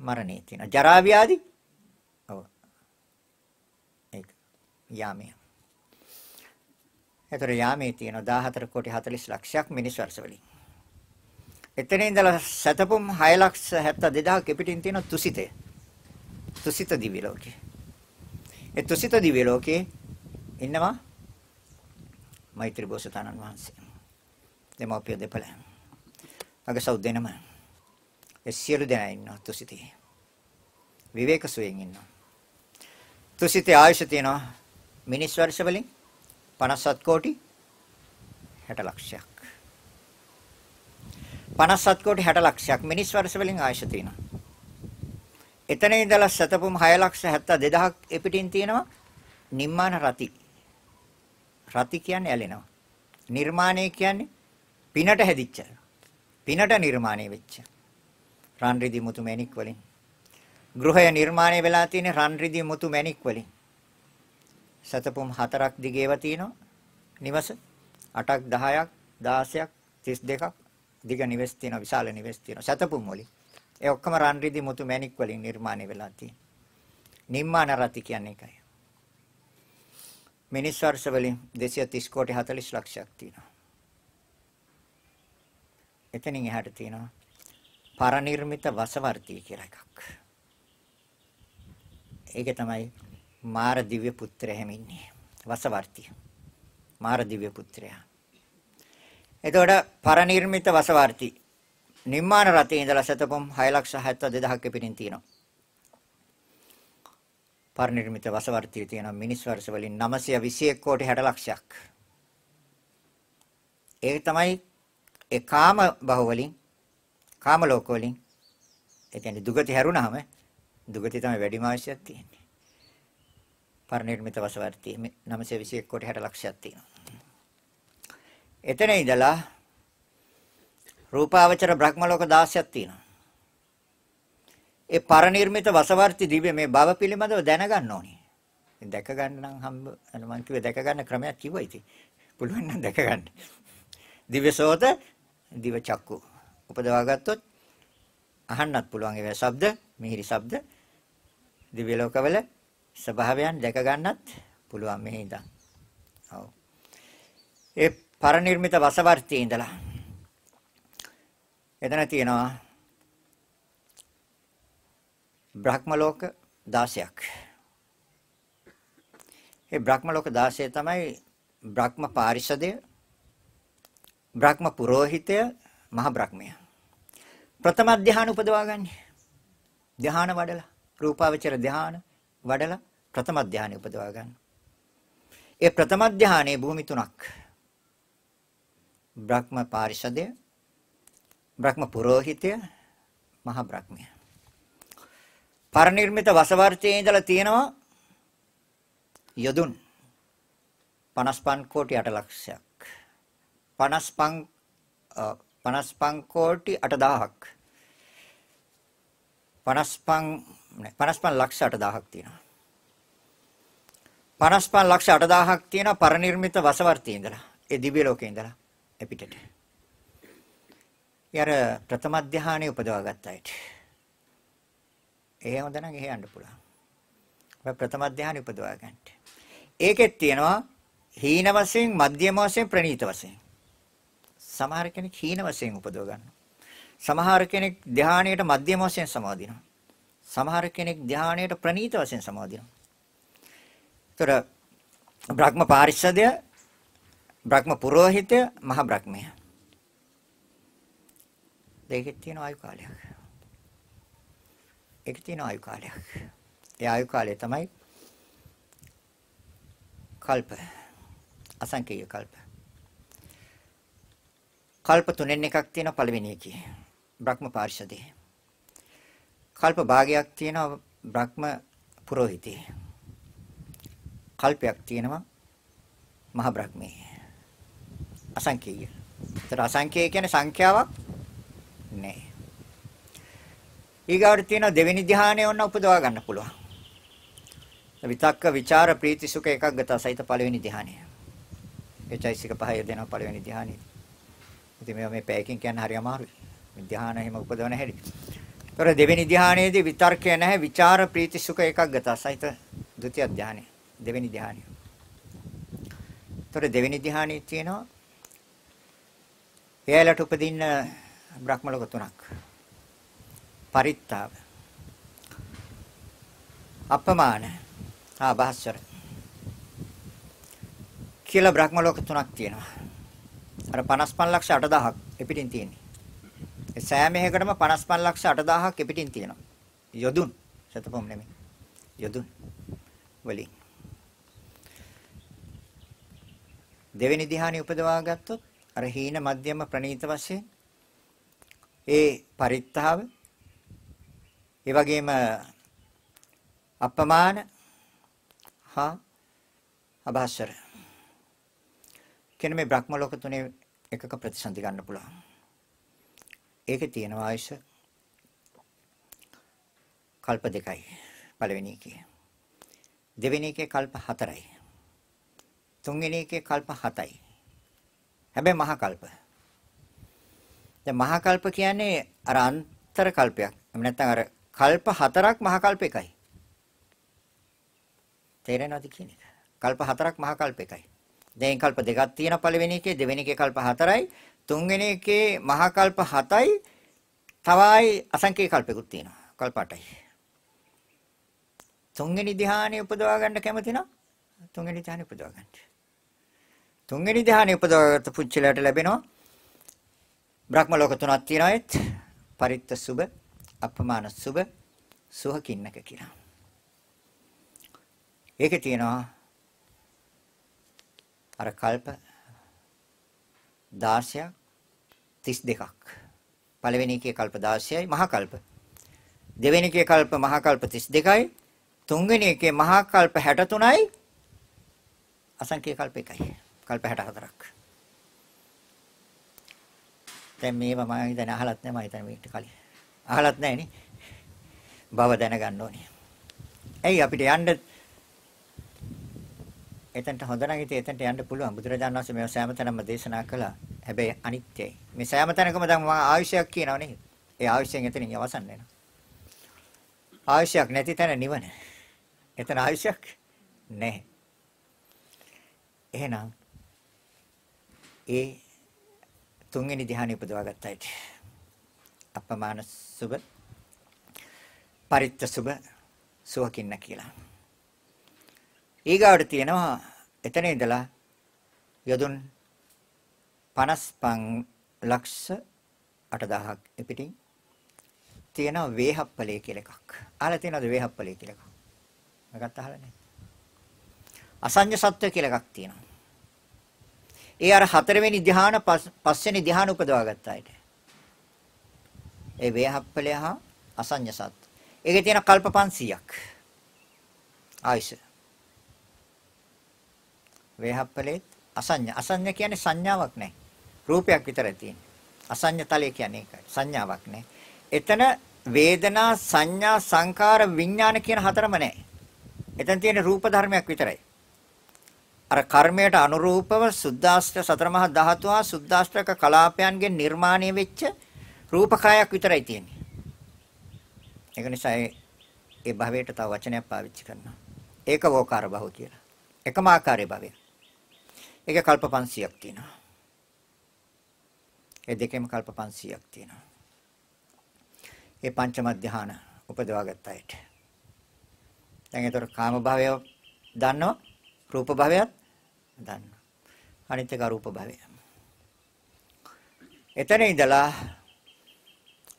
මරණේ තියෙනවා. ජරා ව්‍යාධි ඔව්. ඒක යාමයේ එතකොට යාමේ තියෙන 14 කෝටි 40 ලක්ෂයක් මිනිස් වර්ෂ වලින්. එතන ඉඳලා සතපුම් 6 ලක්ෂ 72000 පිටින් තියෙන තුසිතය. තුසිත දිව්‍ය ලෝකේ. ඒ තුසිත දිව්‍ය ලෝකේ ඉන්නවා මෛත්‍රී බෝසතාණන් වහන්සේ. දෙමෝපිය දෙපළ. අග සෞදෙනම. ඒ සියලු දෙනා ඉන්නවා තුසිතේ. විවේක සුවයෙන් ඉන්නවා. තුසිතේ ආයුෂ තියෙනවා මිනිස් වර්ෂ වලින් 57 කෝටි 60 ලක්ෂයක්. 57 කෝටි 60 ලක්ෂයක් මිනිස් වර්ෂ වලින් ආයුෂ තියෙනවා. එතන ඉඳලා සතපුම් 6 ලක්ෂ 72000ක් එපිටින් තියෙනවා නිම්මාන රති. රති කියන්නේ ඇලෙනවා. නිර්මාණය කියන්නේ පිනට හැදිච්ච. පිනට නිර්මාණය වෙච්ච. රන් රිදි මුතු මැණික් වලින්. ගෘහය නිර්මාණය වෙලා තියෙන රන් රිදි මුතු මැණික් වලින්. සතපුම් හතරක් දිගේව තියෙනවා. නිවස 8ක් 10ක් 16ක් 32ක් දිග නිවෙස් තියෙනවා විශාල නිවෙස් තියෙනවා සතපුම් වලින්. ඒ ඔක්කොම රන් රිදි මුතු මැණික් වලින් නිර්මාණය වෙලා තියෙනවා. නිම්මාන රති කියන්නේ ඒකයි. මිනිස් වර්ෂ වලින් 230 කෝටි 40 ලක්ෂයක් තියෙනවා. එතනින් එහාට තියෙනවා පරනිර්මිත වසවර්ති කියලා එකක්. ඒක තමයි මාර දිව්‍ය පුත්‍රය හැමින්නේ. වසවර්තිය. මාර දිව්‍ය පුත්‍රයා. එතකොට පරනිර්මිත වසවර්ති නිර්මාණ රතේ ඉඳලා සතපොම් 672000ක පිටින් තියෙනවා. පරිනිර්මිත වසවර්තිය තියෙනවා මිනිස් වර්ෂ වලින් 921 කෝටි 60 ලක්ෂයක්. ඒක තමයි ඒ කාම බහුව වලින් කාම ලෝක වලින් ඒ කියන්නේ දුගති හැරුණාම දුගති තමයි වැඩිම අවශ්‍යයක් තියෙන්නේ. පරිනිර්මිත වසවර්තිය 921 කෝටි 60 ලක්ෂයක් තියෙනවා. එතන ඉඳලා රූපාවචර බ්‍රහ්ම ලෝක 16ක් තියෙනවා. ඒ පරිනිර්මිත වසවර්ති දිව්‍ය මේ භව පිළිබඳව දැනගන්න ඕනේ. දැක ගන්න නම් හම්බ මම කිව්වේ දැක ගන්න ක්‍රමයක් කිව්වා ඉතින්. පුළුවන් නම් දැක ගන්න. දිව්‍ය සෝත, දිව චක්කු. උපදවා ගත්තොත් අහන්නත් පුළුවන් ඒ ශබ්ද, මිහිරි ශබ්ද. දිව්‍ය ලෝකවල ස්වභාවයන් දැක ගන්නත් පුළුවන් මෙහි ඉඳන්. ඔව්. ඒ පරිනිර්මිත වසවර්තියේ ඉඳලා එතන තියෙනවා බ්‍රහ්ම ලෝක 16ක්. ඒ බ්‍රහ්ම ලෝක 16 තමයි බ්‍රහ්ම පාරිෂදය, බ්‍රහ්ම පුරোহিতය, මහ බ්‍රහ්මය. ප්‍රථම ධ්‍යාන උපදවා ගන්න. ධ්‍යාන වඩලා, රූපාවචර ධ්‍යාන වඩලා ප්‍රථම ධ්‍යානෙ උපදවා ගන්න. ඒ ප්‍රථම ධ්‍යානයේ භූමි තුනක්. බ්‍රහ්ම පාරිෂදය, බ්‍රහ්ම පුරোহিতය, මහ බ්‍රහ්මය. පරිනිර්මිත වසවර්තයේ ඉඳලා තියෙනවා යොදුන් 55 කෝටි 8 ලක්ෂයක් 55 55 කෝටි 8000ක් 55 55 ලක්ෂ 8000ක් තියෙනවා 55 ලක්ෂ 8000ක් තියෙනවා පරිනිර්මිත වසවර්තියේ ඉඳලා ඒ දිව්‍ය ලෝකේ ඉඳලා එපිටට. යාර ප්‍රථම ධානයේ උපදවා ගත්ත අයට. ඒ හොඳ නම් එහෙ යන්න පුළුවන්. ඔය ප්‍රථම ධානය උපදවා ගන්න. ඒකෙත් තියෙනවා හීන වශයෙන්, මධ්‍යම වශයෙන්, ප්‍රණීත වශයෙන්. සමහර කෙනෙක් හීන වශයෙන් උපදව ගන්නවා. සමහර කෙනෙක් ධානයට මධ්‍යම වශයෙන් සමාදිනවා. සමහර කෙනෙක් ධානයට ප්‍රණීත වශයෙන් සමාදිනවා. ඒතර බ්‍රහ්ම පාරිශදය, බ්‍රහ්ම පුරোহিতය, මහ බ්‍රහ්මය. දෙකේ තියෙන ආයු කාලයක්. ඒක තියෙන ආයු කාලයක්. ඒ ආයු කාලය තමයි කල්ප අසංකේය කල්ප කල්ප තුනෙන් එකක් තියෙන පළවෙනි එකේ බ්‍රහ්ම පාර්ශදේ කල්ප භාගයක් තියෙනවා බ්‍රහ්ම පුරোহিතේ කල්පයක් තියෙනවා මහ බ්‍රහ්මේ අසංකේය. ඒතර අසංකේය කියන්නේ සංඛ්‍යාවක් නෑ. ඊගාවට තියෙනවා දෙවෙනි ධ්‍යානය ඔන්න උපදවා ගන්න පුළුවන්. විතක්ක ਵਿਚාර ප්‍රීති සුඛ එකග්ගත සහිත පළවෙනි ධ්‍යානය. ඒ චෛසික පහය දෙනවා පළවෙනි ධ්‍යානෙ. ඉතින් මේවා මේ පැයකින් කියන්න හරි අමාරුයි. මේ ධ්‍යාන එහෙම උපදවන හැටි. ඒතර දෙවෙනි ධ්‍යානයේදී විතර්කය නැහැ විචාර ප්‍රීති සුඛ එකග්ගත සහිත ဒုတိ ය ධ්‍යානය. දෙවෙනි ධ්‍යානය. ඒතර දෙවෙනි ධ්‍යානයේ තියෙනවා එයාලට උපදින්න බ්‍රහ්ම ලෝක තුනක්. පරිත්තාව. අපමාන. ආ භාස්වර. කියලා බ්‍රහ්ම ලෝක තුනක් තියෙනවා. අර 55 ලක්ෂ 8000ක් එපිටින් තියෙන්නේ. ඒ සෑම එකකටම 55 ලක්ෂ 8000ක් එපිටින් තියෙනවා. යොදුන් සතපොම් නෙමෙයි. යොදුන් වලින්. දෙවෙනි ධ්‍යානෙ උපදවා ගත්තොත් අර හීන මධ්‍යම ප්‍රනීත වශයෙන් ඒ පරිත්තාව ඒ වගේම අපමාන හා අභාෂර කියන මේ බ්‍රහ්ම ලෝක තුනේ එකක ප්‍රතිසන්දි ගන්න පුළුවන්. ඒකේ තියෙන ආයශ කල්ප දෙකයි පළවෙනි එකේ. දෙවෙනි එකේ කල්ප හතරයි. තුන්වෙනි එකේ කල්ප හතයි. හැබැයි මහා කල්ප. දැන් මහා කල්ප කියන්නේ අර අන්තර කල්පයක්. එහෙම නැත්නම් අර කල්ප හතරක් මහා කල්ප එකයි. තේරෙනවද කියන එක? කල්ප හතරක් මහා කල්ප එකයි. දැන් කල්ප දෙකක් තියෙන පළවෙනි එකේ දෙවෙනි එකේ කල්ප හතරයි තුන්වෙනි එකේ මහා කල්ප හතයි තවයි අසංකේය කල්පෙකුත් තියෙනවා. කල්ප 8යි. තුන්වෙනි ධ්‍යානෙ උපදවා ගන්න කැමති නම් තුන්වෙනි ධ්‍යානෙ උපදවා ගන්න. තුන්වෙනි ධ්‍යානෙ උපදවාගත්ත පුච්චලයට ලැබෙනවා බ්‍රහ්ම ලෝක තුනක් තියෙනවා ඒත් පරිත්ත සුබ අපමාන සුබ සුහකින්නක කියලා. ඒකේ තියෙනවා අර කල්ප 16ක් 32ක්. පළවෙනි එකේ කල්ප 16යි මහා කල්ප. දෙවෙනි එකේ කල්ප මහා කල්ප 32යි. තුන්වෙනි එකේ මහා කල්ප 63යි. අසංඛ්‍ය කල්ප 1යි. කල්ප 64ක්. දැන් මේවා මම හිතන්නේ අහලත් නැහැ මම හිතන්නේ මේකට කලින්. අහලත් නැහැ නේ. බව දැනගන්න ඕනේ. ඇයි අපිට යන්න එතනට හොඳ නම් ඉතින් එතනට යන්න පුළුවන්. බුදුරජාණන් වහන්සේ මේව සෑම තැනම දේශනා කළා. හැබැයි අනිත්‍යයි. මේ සෑම තැනකම දැන් මම ආයුෂයක් කියනව නේද? ඒ ආයුෂයෙන් එතනින් අවසන් වෙනවා. ආයශයක් නැති තැන නිවන. එතන ආයශයක් නැහැ. එහෙනම් ඒ තුන්වෙනි ධ්‍යානෙ උපදවා ගත්තයිට අපමාන සුබ පරිත්ත සුබ සුවකින්න කියලා. ඊගාවට තියෙනවා එතන ඉඳලා යොදුන් 55 ලක්ෂ 8000ක් එපිටින් තියෙනවා වේහප්පලේ කියලා එකක්. අහලා තියෙනවද වේහප්පලේ කියලා එකක්? මගත් අහලා නැහැ. අසඤ්ඤ සත්‍ය කියලා එකක් තියෙනවා. ඒ අර හතරවෙනි ධ්‍යාන පස්වෙනි ධ්‍යාන උපදවා ගත්ත අයට. ඒ වේහප්පලය හා අසඤ්ඤ සත්. ඒකේ තියෙන කල්ප 500ක්. ආයුෂ. වේහප්පලෙත් අසඤ්ඤ. අසඤ්ඤ කියන්නේ සංඥාවක් නැහැ. රූපයක් විතරයි තියෙන්නේ. අසඤ්ඤ තලය කියන්නේ ඒකයි. සංඥාවක් නැහැ. එතන වේදනා සංඥා සංකාර විඥාන කියන හතරම නැහැ. එතන තියෙන රූප ධර්මයක් විතරයි. අර කර්මයට අනුරූපව සුද්දාස්ත්‍ර සතර මහා ධාතු හා සුද්දාස්ත්‍රක කලාපයන්ගෙන් නිර්මාණය වෙච්ච රූපකායක් විතරයි තියෙන්නේ. ඒක නිසා ඒ භවයට තව වචනයක් පාවිච්චි කරනවා. ඒකවෝකාර භව කියලා. එකම ආකාරයේ භවය. ඒක කල්ප 500ක් තියෙනවා. ඒ දෙකෙම කල්ප 500ක් තියෙනවා. ඒ පංචම ධ්‍යාන උපදවා ගත්ත අයට. දැන් ඒතර කාම භවය දන්නවා රූප භවයත් දන්නවා. අනිත් එක රූප භවය. එතන ඉඳලා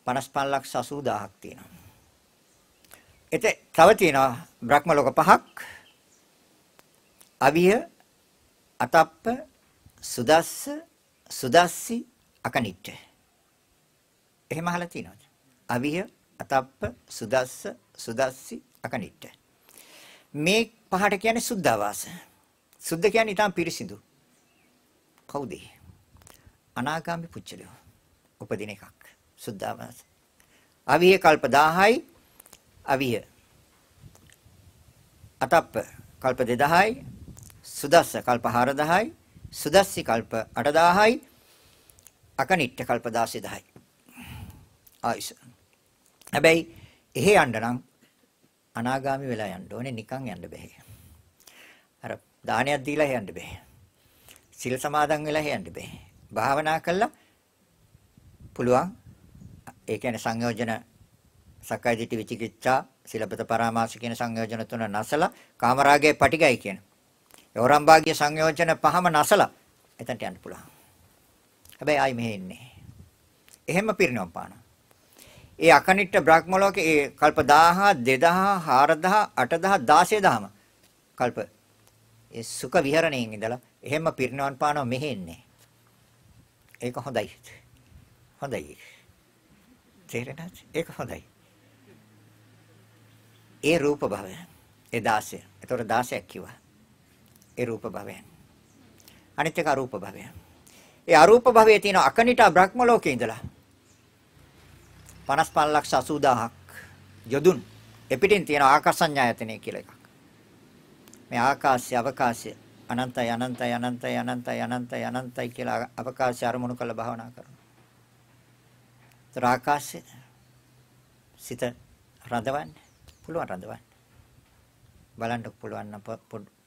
55 ලක්ෂ 80000ක් තියෙනවා. එත තව තියෙනවා බ්‍රහ්ම ලෝක පහක්. අවිය අතප්ප සුදස්ස සුදස්සි අකනිට්ඨ. එහෙම අහලා තියෙනවද? අවිය අතප්ප සුදස්ස සුදස්සි අකනිට්ඨ. මේ පහට කියන්නේ සුද්ධාවාස. සුද්ධ කියන්නේ ඊටම පිරිසිදු. කවුද? අනාගාමි පුච්චලෝ. උපදින එකක්. සුද්ධාවාස. අවිහ කල්ප 1000යි. අවිහ. අතප්ප කල්ප 2000යි. සුදස්ස කල්ප 4000යි. සුදස්සි කල්ප 8000යි. අකනිට්ඨ කල්ප 16000යි. ආයිස. හැබැයි එහෙ යන්න නම් අනාගාමි වෙලා යන්න ඕනේ නිකන් යන්න බෑ. අර දානයක් දීලා යන්න බෑ. සිල් සමාදන් වෙලා යන්න බෑ. භාවනා කළා පුළුවන්. ඒ කියන්නේ සංයෝජන සක්කාය දිට්ඨි විචිකිච්ඡා සිලපත පරාමාස කියන සංයෝජන තුන නැසලා කාමරාගයේ පටිගයි කියන. යෝරම්භාග්‍ය සංයෝජන පහම නැසලා එතනට යන්න පුළුවන්. හැබැයි ආයි මෙහෙ ඉන්නේ. එහෙම පිරිනවම් පානවා. ඒ අකනිට්ඨ බ්‍රහ්ම ලෝකේ ඒ කල්ප 1000 2000 4000 8000 16000ම කල්ප ඒ සුඛ විහරණයෙන් ඉඳලා එහෙම පිරිනවන් පානව මෙහෙන්නේ. ඒක හොඳයි. හොඳයි. තේරෙනවද? ඒක හොඳයි. ඒ රූප භවය. ඒ 16. ඒතකොට 16ක් කිව්වා. ඒ රූප භවය. අනිත් එක අරූප භවය. ඒ අරූප භවයේ තියෙන අකනිට බ්‍රහ්ම ලෝකේ ඉඳලා 55 ලක්ෂ 80000ක් යොදුන් එපිටින් තියෙන ආකාසඤ්ඤායතනෙ කියලා එකක්. මේ ආකාශය අවකාශය අනන්තයි අනන්තයි අනන්තයි අනන්තයි අනන්තයි අනන්තයි කියලා අවකාශය අරමුණු කරලා භාවනා කරනවා. ඒතර ආකාශය සිත රඳවන්න පුළුවන් රඳවන්න. බලන්න පුළුවන් නම්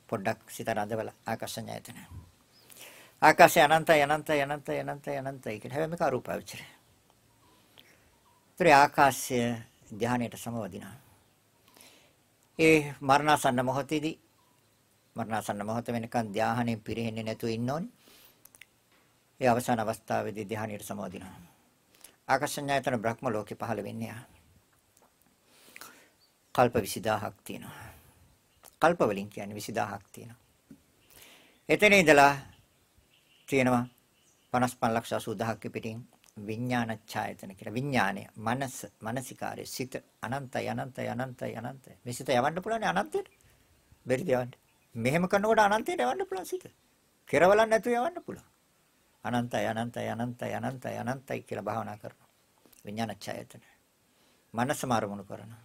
පොඩ්ඩක් සිත රඳවලා ආකාශඤ්ඤායතන. ආකාශය අනන්තයි අනන්තයි අනන්තයි අනන්තයි අනන්තයි කියලා හැබැයි මේක අරූපාවචරය. ඒතර ආකාශය ධානයට සමවදිනවා. ඒ මරණසන්න මොහොතේදී මරණසන්න මොහොත වෙනකන් ධානයේ පිරෙන්නේ නැතුව ඉන්න ඕනේ. ඒ අවසාන අවස්ථාවේදී ධානයට සමවදිනවා. ආකාශඥායතන බ්‍රහ්ම ලෝකේ පහළ වෙන්නේ ආ. කල්ප 20000ක් තියෙනවා. කල්ප වලින් කියන්නේ 20000ක් තියෙනවා. එතන ඉඳලා තියෙනවා 55 ලක්ෂ 80000ක් පිටින් විඥාන ඡායතන කියලා විඥානය මනස මානසිකාරය සිත අනන්තයි අනන්තයි අනන්තයි අනන්තයි මේ සිත යවන්න පුළුවන් අනන්තයට බැරිද යවන්න මෙහෙම කරනකොට අනන්තයට යවන්න පුළුවන් සිත කෙරවලක් නැතුව යවන්න පුළුවන් අනන්තයි අනන්තයි අනන්තයි අනන්තයි අනන්තයි කියලා භාවනා කරනවා විඥාන ඡායතන මනස මාරුමුණු කරනවා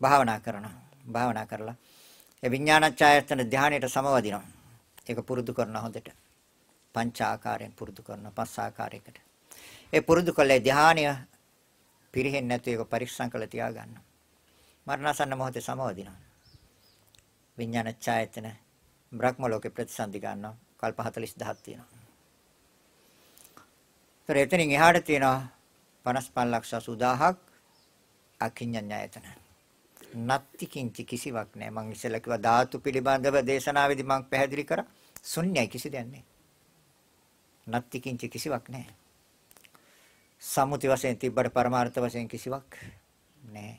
භාවනා කරනවා භාවනා කරලා ඒ විඥාන ඡායතන ධානයට සමවදිනවා ඒක පුරුදු කරන හොඳට පංච ආකාරයෙන් පුරුදු කරන පස් ආකාරයකට ඒ පුරුදු කළේ ධානය පිරෙහෙන්නේ නැතු ඒක පරිස්සම් කරලා තියාගන්න. මරණසන්න මොහොතේ සමවදිනවා. විඥාන ඡායතන බ්‍රහ්ම ලෝකේ ප්‍රතිසන්දි ගන්නවා. කල්ප 40000ක් තියෙනවා. ඒතර එතනින් එහාට තියෙනවා 55 ලක්ෂ 80000ක් අකිඤ්ඤඤ්ඤායතන. නත්ති කිංචි කිසිවක් නැහැ. මං ඉස්සෙල්ලා කිව්වා ධාතු පිළිබඳව දේශනාවේදී මං පැහැදිලි කරා. ශුන්‍යයි කිසි දෙයක් නැහැ. නත්ති කිංචි කිසිවක් නැහැ. සම්මුති වශයෙන් තිබ්බට පරමාර්ථ වශයෙන් කිසිවක් නැහැ.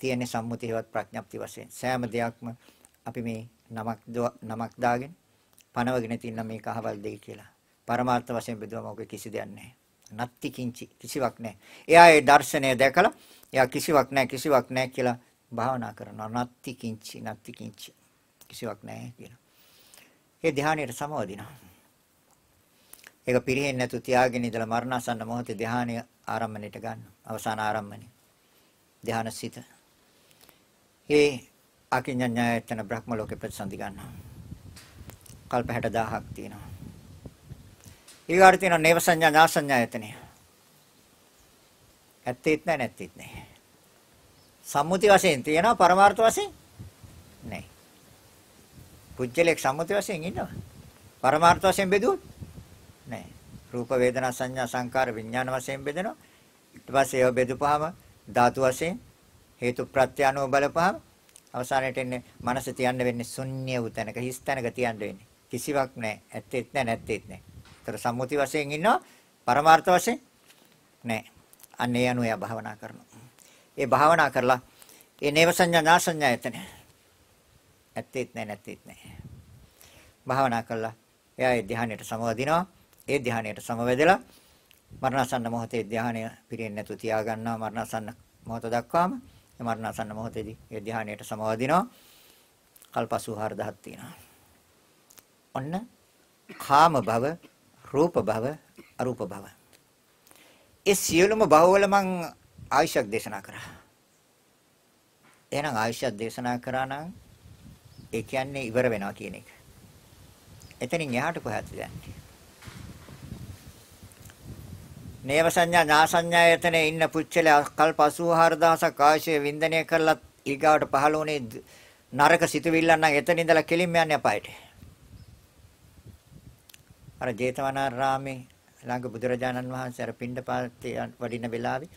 තියෙන සම්මුතියවත් ප්‍රඥප්ති වශයෙන් සෑම දෙයක්ම අපි මේ නමක් නමක් දාගෙන පනවගෙන තින්න මේක අහවල් දෙයි කියලා. පරමාර්ථ වශයෙන් බෙදුවම ඔක කිසි දෙයක් නැහැ. නත්ති කිංචි කිසිවක් නැහැ. එයා ඒ දර්ශනය දැකලා එයා කිසිවක් නැහැ කිසිවක් නැහැ කියලා භාවනා කරනවා. නත්ති කිංචි නත්ති කිංචි කිසිවක් නැහැ කියලා. ඒ ධානයට සමවදිනවා. ඒක පිරෙන්නේ නැතු තියාගෙන ඉඳලා මරණසන්න මොහොතේ ධානය ආරම්භණයට ගන්න. අවසාන ආරම්භණය. ධානසිත. ඒ අකිඤ්ඤඤ්ඤායතන බ්‍රහ්ම ලෝකෙ ප්‍රතිසන්දි ගන්නවා. කල්ප 60000ක් තියෙනවා. ඊගාට තියෙනවා නේව සංඥා ඥා සංඥායතනය. ඇත්තෙත් නැහැ නැත්තෙත් නැහැ. සම්මුති වශයෙන් තියෙනවා පරමාර්ථ වශයෙන් නැහැ. පුජ්‍යලෙක් සම්මුති වශයෙන් ඉන්නවා. පරමාර්ථ වශයෙන් බෙදුවොත් නැහැ. රූප වේදනා සංඥා සංකාර විඥාන වශයෙන් බෙදෙනවා. ඊට පස්සේ ඒව බෙදුපහම ධාතු වශයෙන් හේතු ප්‍රත්‍ය අනුව බලපහම අවසානයේ එන්නේ මනස තියන්න වෙන්නේ ශුන්‍ය වූ තැනක හිස් තැනක තියන්න වෙන්නේ. කිසිවක් නැහැ. ඇත්තෙත් නැහැ නැත්තෙත් නැහැ. ඒතර සම්මුති වශයෙන් ඉන්නවා පරමාර්ථ වශයෙන් නැහැ. අන්න ඒ අනුව එයා භාවනා කරනවා. ඒ භාවනා කරලා ඒ නේව සංඥා නා සංඥා එතන. ඇත්තෙත් නැහැ නැත්තෙත් නැහැ. භාවනා කළා එයා ඒ ධ්‍යානයට සමවදිනවා. ඒ ධ්‍යානයට සමවැදලා මරණසන්න මොහොතේ ධ්‍යානය පිරෙන්නේ නැතු තියා ගන්නවා මරණසන්න මොහොත දක්වාම මරණසන්න මොහොතේදී ඒ ධ්‍යානයට සමවදිනවා. කල්ප 84000ක් තියෙනවා. ඔන්න කාම භව, රූප භව, අරූප භව. ඒ සියලුම භවවල මං ආයශක් දේශනා කරා. එහෙනම් ආයශක් දේශනා කරා නම් ඒ කියන්නේ ඉවර වෙනවා කියන එක. එතනින් එහාට කොහොමද යන්නේ? නේව සංඥා ඥා සංඥායතනේ ඉන්න පුච්චලේ කල්ප 84000ක් ආශය වින්දනය කරලා ඊගාවට පහළ වුණේ නරක සිතුවිල්ලන් නම් එතන ඉඳලා කෙලින්ම යන්නේ අපායට. අර ජේතවනාරාමේ ළඟ බුදුරජාණන් වහන්සේ අර පිණ්ඩපාතේ වඩින වෙලාවේ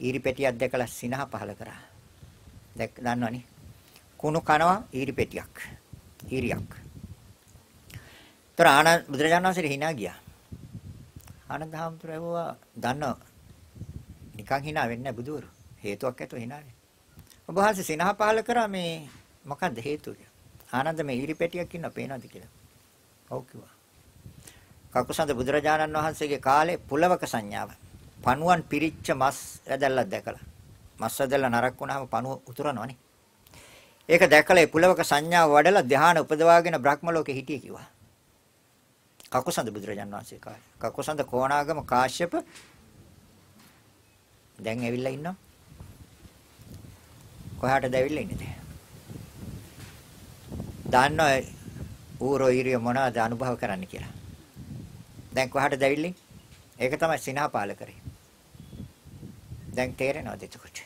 ඊරි පෙටියක් දැකලා සිනහ පහල කරා. දැක් දන්නවනේ. කුණු කනවා ඊරි පෙටියක්. ඊරියක්. තර ආනන්ද බුදුරජාණන් වහන්සේ hina ගියා. ආනන්ද හාමුදුරුවෝ දන්නව. නිකන් hina වෙන්නේ නැහැ බුදුවරු. හේතුවක් ඇතුව hina වෙන්නේ. ඔබ වහන්සේ සිනහ පහල කරා මේ මොකද්ද හේතුව? ආනන්ද මේ ඊරි පෙටියක් ඉන්න පේනවද කියලා. ඔව් කිව්වා. කකුසඳ බුදුරජාණන් වහන්සේගේ කාලේ පුලවක සංඥාව. පණුවන් පිරිච්ච මස් ඇදල්ලක් දැකලා. මස් ඇදල්ලා නරක් වුණාම පණුව උතුරනවනේ. ඒක දැකලා ඒ පුලවක සංඥාව වඩලා ධ්‍යාන උපදවාගෙන බ්‍රහ්ම ලෝකෙ හිටියේ කිව්වා. කකුසඳ බුදුරජාණන් වහන්සේ කාලේ. කකුසඳ කොණාගම කාශ්‍යප දැන් ඇවිල්ලා ඉන්නවා. කොහාටද ඇවිල්ලා ඉන්නේ? දන්නව ඌරෝ ඊරිය මොනවද අනුභව කරන්න කියලා. දැන් කොහාටද ඇවිල්ලි? ඒක තමයි සිනහපාල කරේ. දැන් තේරෙනවද එතකොට?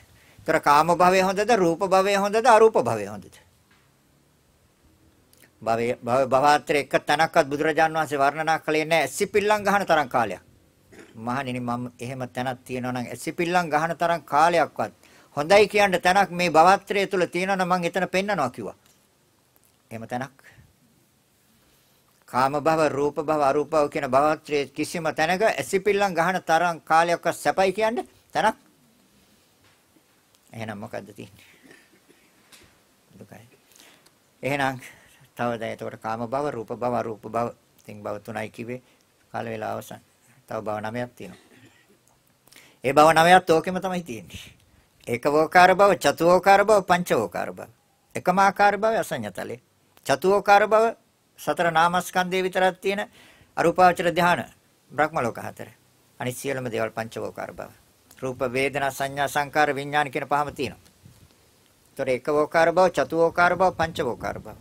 ତොර කාම භවය හොඳද රූප භවය හොඳද අරූප භවය හොඳද? භවය භව භවාත්‍ර එක තැනක්වත් බුදුරජාන් වහන්සේ වර්ණනා කළේ නැහැ. සිපිල්ලම් ගහන තරම් කාලයක්. මහණෙනි මම එහෙම තැනක් තියෙනවා නම් සිපිල්ලම් ගහන තරම් කාලයක්වත් හොඳයි කියන්න තැනක් මේ භවත්‍රය තුල තියෙනවා නම් මම එතන පෙන්නනවා කිව්වා. එහෙම තැනක් කාම භව, රූප භව, අරූප භව කියන භවත්‍රයේ කිසිම තැනක ඇසිපිල්ලම් ගහන තරම් කාලයක්වත් සැපයි කියන්නේ තැනක්. එහෙනම් මොකද්ද තියෙන්නේ? දුකයි. එහෙනම් තව දැන් එතකොට කාම භව, රූප භව, අරූප භව, තින් භව තුනයි කිව්වේ කාල වේලාව අවසන්. තව භව නවයක් තියෙනවා. ඒ භව නවයත් ඕකෙම තමයි තියෙන්නේ. ඒකවෝකාර භව, චතුෝකාර භව, පංචවෝකාර භව. එකම ආකාර භව අසඤ්ඤතලේ. චතුෝකාර භව සතර නාමස්කන්ධය විතරක් තියෙන අරූපාවචර ධාන බ්‍රහ්ම ලෝක හතර. අනිත් සියලුම දේවල් පංචවෝකාර බව. රූප වේදනා සංඥා සංකාර විඥාන කියන පහම තියෙනවා. ඒතර එකවෝකාර බව, චතුවෝකාර බව, පංචවෝකාර බව.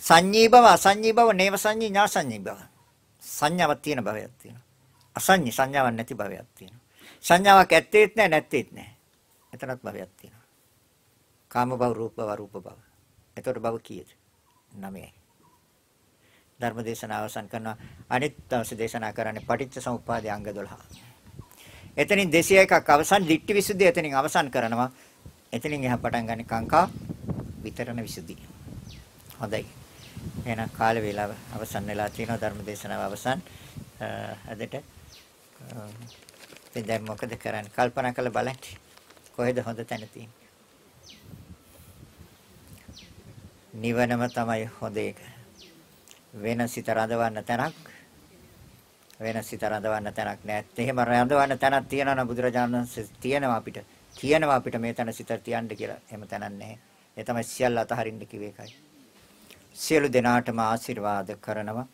සංඤී බව, අසංඤී බව, නේව සංඤී, ඥා සංඤී බව. සංඥාවක් තියෙන භවයක් තියෙනවා. අසංඤී සංඥාවක් නැති භවයක් තියෙනවා. සංඥාවක් ඇත්තේත් නැහැ නැත්තේත් නැහැ. එතනත් භවයක් තියෙනවා. කාම භව, රූප භව, රූප භව. එතකොට භව කීයද? 9යි. ධර්ම දේශනාව අවසන් කරනවා අනිත් දවසේ දේශනා කරන්නේ පටිච්ච සමුප්පාදයේ අංග 12. එතනින් 201ක් අවසන් දිට්ඨි විසුද්ධිය එතනින් අවසන් කරනවා. එතනින් එහා පටන් ගන්න කාංකා විතරණ විසුද්ධිය. හොඳයි. එහෙනම් කාල වේලාව අවසන් වෙලා තියෙනවා ධර්ම දේශනාව අවසන්. අදට දැන් මොකද කරන්නේ? කල්පනා කරලා බලන්න. කොහෙද හොඳ තැන තියෙන්නේ? නිවනම තමයි හොඳ එක. වෙන සිත රඳවන්න තැනක් වෙන සිත රඳවන්න තැනක් නැහැ. එහෙම රඳවන්න තැනක් තියෙනවා නම් බුදුරජාණන් වහන්සේ තියෙනවා අපිට. කියනවා අපිට මේ තැන සිත තියන්න කියලා. එහෙම තැනක් නැහැ. ඒ තමයි සියල්ල අතහරින්න කිව්ව එකයි. සියලු දෙනාටම ආශිර්වාද කරනවා.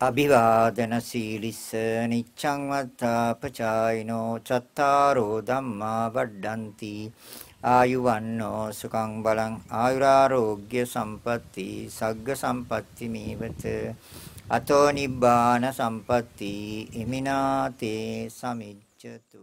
අභිවාදන සීලිස්ස නිච්ඡං වත්තාපචායිනෝ චත්තාරෝ ධම්මා වඩ්ඩಂತಿ ආයුවන්නෝ සුඛං බලං ආයුරාෝග්‍ය සම්පatti සග්ග සම්පatti මේවත. අතෝ නිබ්බාන සම්පatti ඉමිනාතේ සමිච්ඡතු.